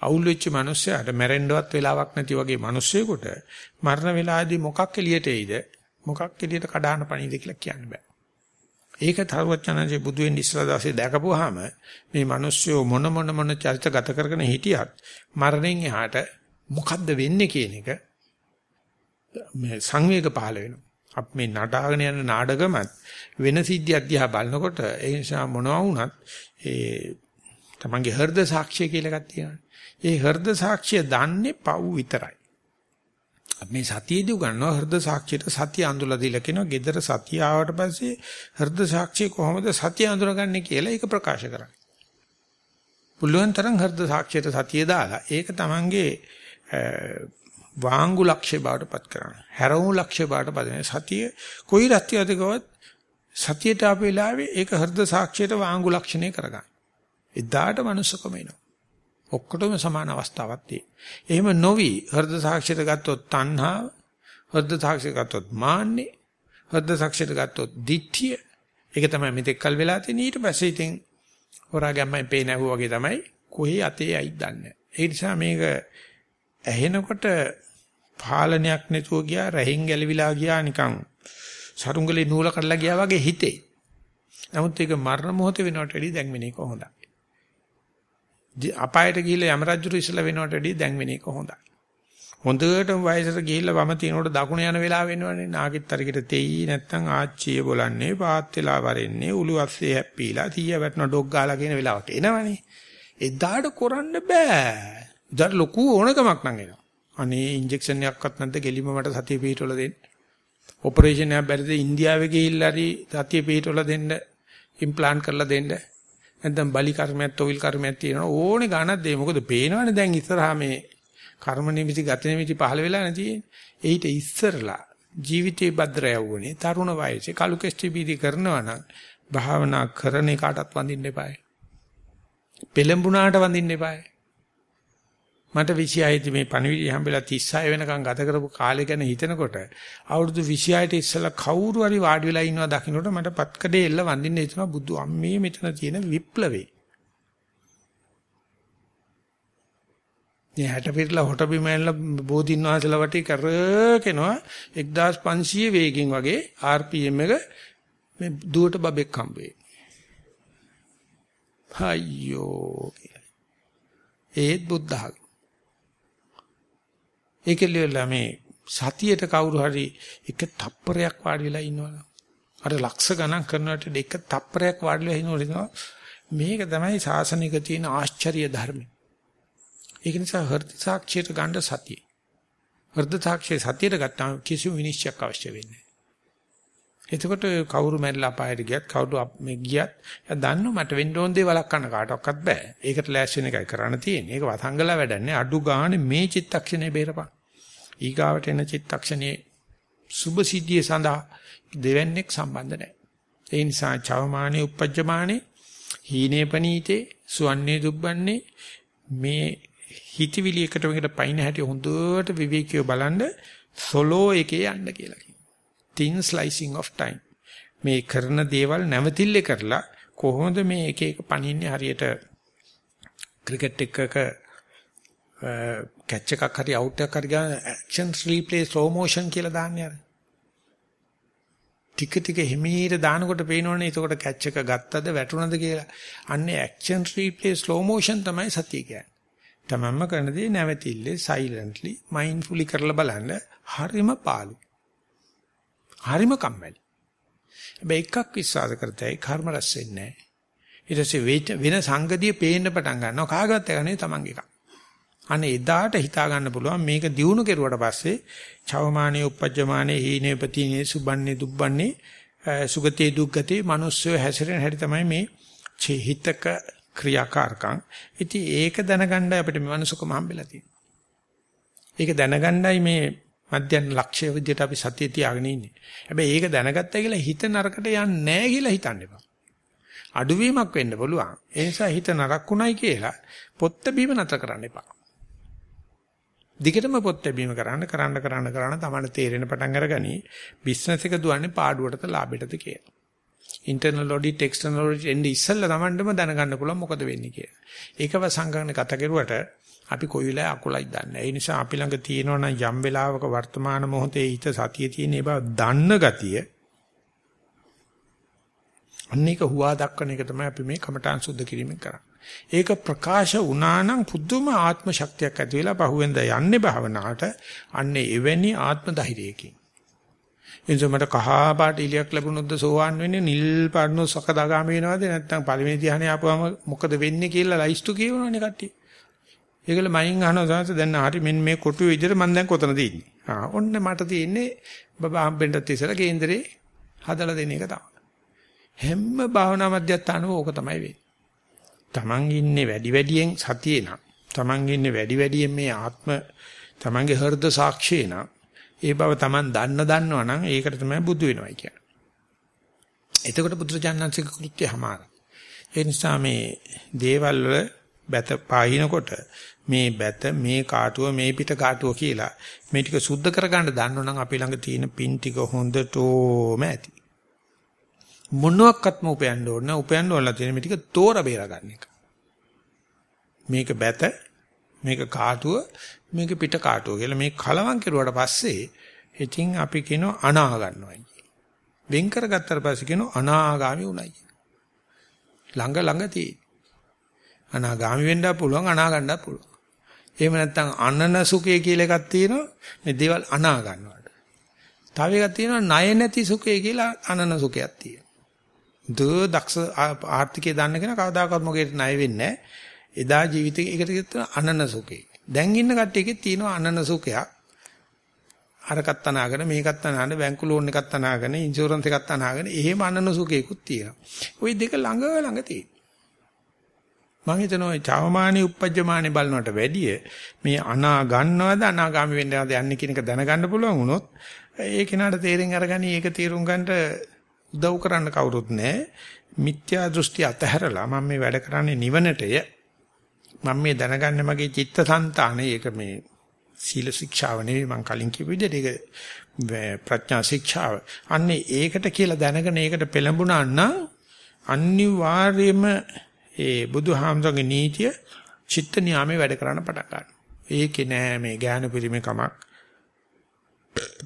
[SPEAKER 1] අවුල් වෙච්ච මිනිස්සයාට මැරෙන්නවත් වෙලාවක් නැති වගේ මිනිස්සෙකුට මරණ වෙලාවේදී මොකක් එළියට එයිද මොකක් එළියට කඩාන පණීද කියලා කියන්න බෑ. ඒක තරුවචනන්සේ බුදු වෙන්න ඉස්සලා දවසේ දැකපුවාම මේ මිනිස්සු මොන මොන මොන චරිත ගත කරගෙන හිටියත් මරණයෙන් එහාට මොකද්ද වෙන්නේ කියන එක මේ සංවේග පහළ වෙනවා. අප මේ නටාගෙන යන නාඩගමත් වෙන සිද්ධියක් දිහා බලනකොට ඒ නිසා මොනවා වුණත් ඒ තමන්ගේ හෘද සාක්ෂිය කියලා එකක් තියෙනවා. ඒ හෘද සාක්ෂිය දන්නේ පව් විතරයි. මේ සතියේදී උගන්වනවා හෘද සාක්ෂියට සතිය අඳුලා දීලා කියනවා gedara සතිය ආවට පස්සේ හෘද සාක්ෂිය කොහොමද සතිය අඳුරගන්නේ කියලා ඒක ප්‍රකාශ කරන්නේ. පුළුවන් තරම් හෘද සාක්ෂියට සතිය දාලා ඒක තමන්ගේ වාංගු ලක්ෂ්‍ය බවට පත් කරනවා. හැරවුම් ලක්ෂ්‍ය බවට පත් සතිය කොයි රත්‍යයදකවත් සතියට ආපු වෙලාවේ ඒක හෘද සාක්ෂියට වාංගු ලක්ෂණය කරගන්න. එදාට මනුස්සකම එනවා. ඔක්කොටම සමාන අවස්ථාවක් තියෙනවා. එහෙම නොවි හෘද සාක්ෂියට ගත්තොත් තණ්හාව, හෘද සාක්ෂියට ගත්තොත් මාන්නේ, හෘද සාක්ෂියට ගත්තොත් ditthිය. ඒක තමයි මෙතෙක් කල් වෙලා තියෙන්නේ. ඊට පස්සේ ඉතින් හොරා ගැම්මෙන් පේන ඇහුවා වගේ තමයි කොහේ අතේ ඇයිද දන්නේ. ඒ නිසා මේක ඇහෙනකොට පාලනයක් නැතුව ගියා, රැහින් ගැලවිලා ගියා නිකන් සරුංගලේ නූල කඩලා ගියා වගේ හිතේ. නමුත් ඒක මරණ මොහොතේ වෙනවට වැඩිය දැන් වෙන එක හොඳයි. අපායට ගිහිල්ලා යම රජුරු ඉස්සලා වෙනවට වැඩිය දැන් වෙන එක හොඳයි. හොඳටම වයසට ගිහිල්ලා වම තිනකොට දකුණ යන වෙලාව වෙනවනේ. නාගිත් අරකිට තෙයි නැත්තම් ආච්චිය බලන්නේ පාත් වෙලා වරෙන්නේ උළු අස්සේ හැප්පීලා තීය වැටෙන ඩොග් ගාලා කියන වෙලාවට එනවනේ. එදාට කරන්න බෑ. ඉතින් ලොකු ඕනකමක් නම් එනවා. අනේ ඉන්ජෙක්ෂන් එකක්වත් නැද්ද ගෙලිම මට සතිය පිටවල දෙන්න. ඔපරේෂන් එකක් බැරිද ඉන්දියාවේ ගිහිල්ලා හරි සතිය පිටවල දෙන්න ඉම්ප්ලාන්ට් කරලා දෙන්න. නැත්නම් බලි කර්මයක් තොවිල් කර්මයක් තියෙනවා ඕනේ ගානක් දෙයි. මොකද පේනවනේ දැන් ඉස්සරහා මේ කර්ම නිමිති ගත නිමිති පහළ වෙලා නැතිනේ. ඒිට ඉස්සරලා ජීවිතේ භද්‍ර යවුනේ තරුණ වයසේ කලු කෙස්ටි බීදි කරනවා නම් භාවනා කරන එකටත් වඳින්න එපායි. පෙළඹුණාට වඳින්න එපායි. මට 26 දී මේ පණවිඩි හම්බෙලා 36 වෙනකන් ගත කරපු කාලය ගැන හිතනකොට අවුරුදු 26ට ඉස්සෙල්ලා කවුරු හරි වාඩි වෙලා ඉන්නවා දකින්නට මට පත්කඩේ එල්ල වඳින්න හිතනවා බුදු අම්මේ මෙතන තියෙන විප්ලවේ. මේ හැට පිටලා හොට බිම ඇනලා බෝධින් වහන්සේලා වටේ කරකිනවා 1500 වේගින් වගේ RPM එක මේ දුවට බබෙක් හම්බේ. අයියෝ ඒත් බුද්ධහග ඒකෙල්ලලා මේ සතියේට කවුරු හරි එක තප්පරයක් වාඩි වෙලා ඉන්නවනේ. අර ලක්ෂ ගණන් කරනකොට එක තප්පරයක් වාඩි වෙලා ඉන්නවනේ. මේක තමයි සාසනික තියෙන ආශ්චර්ය ධර්මය. ඒක නිසා හෘද සාක්ෂියට ගන්න සතිය. හෘද සාක්ෂිය සතියට ගත්තාම කිසිම විනිශ්චයක් අවශ්‍ය වෙන්නේ නැහැ. එතකොට කවුරු මැරිලා අපායට ගියත් කවුරු මේ ගියත් එයා දන්නව මට වෙන්න ඕන දේ වළක්වන්න කාටවත් බෑ. ඒකට ලෑස්ති වෙන එකයි කරන්න තියෙන්නේ. ඒක වසංගල වැඩන්නේ. අඩු ගානේ මේ චිත්තක්ෂණය බේරපන්. ඊගාවට එන චිත්තක්ෂණයේ සුභ සිද්ධිය සඳහා දෙවන්නේක් සම්බන්ධ නැහැ. ඒ නිසා චවමානේ uppajjamaane හීනේ පනීතේ සුවන්නේ දුබ්බන්නේ මේ හිතවිලි එකට වෙකට පයින් හැටි හොඳට විවේකීව බලන්න සොලෝ එකේ යන්න කියලා කියනවා. Thin slicing of time. මේ කරන දේවල් නැවතිල්ලේ කරලා කොහොමද මේ එක එක පණින්නේ හරියට ක්‍රිකට් එකක කැච් එකක් හරි අවුට් එකක් හරි ගන්න ඇක්ෂන් රීප්ලේ ස්ලෝ මෝෂන් කියලා දාන්නේ අර. ටික ටික හිමීට දානකොට පේනවනේ එතකොට කැච් එක ගත්තද වැටුණද කියලා. අන්නේ ඇක්ෂන් රීප්ලේ ස්ලෝ මෝෂන් තමයි සතිය කියන්නේ. තමන්ම කරන දේ නැවතිල්ලේ සයිලන්ට්ලි මයින්ඩ්ෆුලි කරලා බලන්න හරිම පාළු. හරිම කම්මැලි. හැබැයි එකක් විශ්වාස කරතයි කර්ම රැස් වෙන්නේ නැහැ. ඊට පස්සේ වෙන සංගතිය පේන්න පටන් ගන්නවා කාගවත් එක නෙවෙයි තමන් එකක්. අනේ එදාට හිතා ගන්න පුළුවන් මේක දිනු කෙරුවට පස්සේ චවමානේ uppajjamaනේ හීනේ ප්‍රතිනේ සුබන්නේ දුබ්බන්නේ සුගතේ දුක්ගතේ මිනිස්සු හැසිරෙන හැටි තමයි මේ චේහිතක ක්‍රියාකාරකම්. ඉතින් ඒක දැනගන්නයි අපිට මේ මනුස්සකම හම්බෙලා තියෙන්නේ. ඒක දැනගන්නයි මේ මධ්‍යන ලක්ෂ්‍ය විදියට අපි සතිය තියාගෙන ඉන්නේ. හැබැයි ඒක දැනගත්තා කියලා හිත නරකට යන්නේ නැහැ කියලා හිතන්න එපා. අඩුවීමක් වෙන්න පුළුවන්. ඒ නිසා හිත නරක්ුණයි කියලා පොත්ත බීම නතර කරන්න එපා. දිගටම පොත් ලැබීම කරන්න කරන්න කරන්න කරන්න තමයි තේරෙන පටන් අරගනි බිස්නස් එක දුවන්නේ පාඩුවටද ලාභයටද කියලා. ඉන්ටර්නල් ඔඩිට් එක්ස්ටර්නල් ඔඩිට් එන්නේ ඉස්සෙල්ලා Tamandම දැනගන්න පුළුවන් මොකද වෙන්නේ කියලා. ඒකව සංගණන කතා කරුවට අපි කොයි වෙලාවෙ අකුලයි දන්නේ. ඒ නිසා අපි ළඟ තියෙනවනම් යම් වෙලාවක වර්තමාන මොහොතේ හිත සතිය තියෙන බව දන්න ගතිය අන්නේක හුවා දක්වන එක තමයි අපි මේ කමඨාන් සුද්ධ කිරීමෙන් කරන්නේ. ඒක ප්‍රකාශ වුණා නම් පුදුම ආත්ම ශක්තියක් ඇති වෙලා පහුවෙන්ද යන්නේ භාවනාවට අන්නේ එවැනි ආත්ම ධෛර්යයකින් එනිසා මට කහා පාට ඉලියක් ලැබුණොත්ද සෝවාන් වෙන්නේ නිල් පාටනෝ සකදාගාමී වෙනවද නැත්නම් පළවෙනි ධ්‍යානෙ ආපුවම මොකද වෙන්නේ කියලා ලයිස්තු කියවනවනේ කට්ටිය. ඒකල මයින් අහනවා සාස දැන් හරි මෙන්න මේ කොටු විදිහට මම දැන් කොතනද ඉන්නේ. ආ ඔන්න මට තියෙන්නේ බබා හම්බෙන්නත් ඉස්සලා කේන්දරේ හදලා දෙන එක තමයි. හැම භාවනා මධ්‍යස්ථානම ඕක තමයි වෙන්නේ. Taman ඉන්නේ වැඩි වැඩියෙන් සතියේ නම් Taman ඉන්නේ වැඩි වැඩියෙන් මේ ආත්ම Tamanගේ හෘද සාක්ෂියේ නම් ඒ බව Taman දන්න දන්නවා නම් ඒකට තමයි බුදු වෙනවයි කියන්නේ. එතකොට බුදුරජාණන්සේක කෘත්‍යයමාර. ඒ නිසා මේ දේවල් වල බැත පාහිනකොට මේ බැත මේ කාටුව මේ පිට කාටුව කියලා මේ ටික සුද්ධ කරගන්න දන්නවනම් අපි ළඟ තියෙන පින් ටික හොඳටම ඇති. මොනවාක්වත්ම උපයන්න ඕන උපයන්න ඕනලා තියෙන මේ ටික තෝර බේර ගන්න එක. මේක බැත මේක කාටුව මේක පිට කාටුව කියලා මේ කලවම් කෙරුවට පස්සේ ඉතින් අපි කියනවා අනාහ ගන්නවායි. වෙන් කරගත්තට පස්සේ කියනවා අනාගාමි උණයි. ළඟ ළඟ තියෙයි. අනාගාමි වෙන්නත් පුළුවන් අනාගන්නත් පුළුවන්. එහෙම නැත්නම් අනන සුඛය කියලා එකක් තියෙනවා මේ දේවල් අනා ගන්නවට. තව එකක් තියෙනවා ණය නැති සුඛය කියලා අනන සුඛයක් තියෙනවා. දෝ දක්ෂ ආර්ථිකය දන්න කෙනා කවදාකවත් මොකේට ණය වෙන්නේ එදා ජීවිතේ එකට කියන අනන සුඛේ. දැන් ඉන්න කට්ටියකේ තියෙනවා අනන සුඛයක්. අරකට තනාගෙන මේකත් තනාගෙන බැංකු ලෝන් එකක් තනාගෙන ඉන්ෂුරන්ස් එකක් තනාගෙන එහෙම අනන සුඛේකුත් තියෙනවා. ওই දෙක ළඟ ළඟ තියෙනවා. මම හිතනවා චවමානී uppajjamaani බලනවට වැඩිය මේ අනා ගන්නවද අනාගාමි වෙන්නවද යන්නේ කියන එක දැනගන්න පුළුවන් වුණොත් ඒ කෙනාට තේරෙන් අරගනි ඒක තීරුම් ගන්නට උදව් කරන්න කවුරුත් නැහැ. මිත්‍යා දෘෂ්ටි අතහැරලා මම මේ වැඩ කරන්නේ නිවනටය. මම මේ දැනගන්නේ මගේ චිත්තසංතානෙ ඒක මේ සීල ශික්ෂාව නෙවෙයි මම කලින් කියපු විදිහට ඒක ප්‍රඥා ශික්ෂාව. අන්නේ ඒකට කියලා දැනගෙන ඒකට පෙළඹුණා නම් අනිවාර්යයෙන්ම ඒ බුදුහාමරගේ නීතිය චිත්ත නියාමයේ වැඩ කරන්න පටන් ගන්නවා. ඒකේ නෑ මේ ඥාන පිරිමේ කමක්.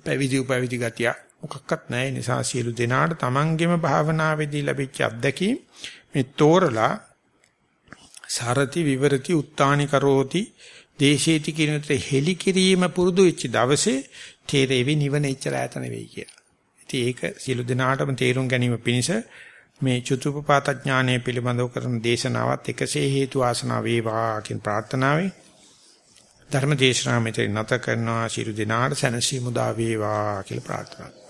[SPEAKER 1] පැවිදි උපවිදි ගතිය මොකක්වත් නැහැ. නිසා සියලු දෙනාට තමන්ගෙම භාවනාවේදී ලැබිච්ච අත්දැකීම් මේ තෝරලා සාරති විවරති උත්තානි කරෝති දේශේති කිනතර හෙලි කිරීම පුරුදු වෙච්ච දවසේ තේරෙවි නිවන එච්චර ඈත නෙවෙයි කියලා. ඉතින් ඒක සියලු දෙනාටම තේරුම් ගැනීම පිණිස මේ චතුප්පපාත ඥානය පිළිබඳව කරන දේශනාවත් එකසේ හේතු ආසනාව වේවා කියන ප්‍රාර්ථනාවයි. ධර්ම දේශනාව මෙතන නැත කරනවා. ශිරු දිනාට සැනසීම උදා වේවා කියලා ප්‍රාර්ථනා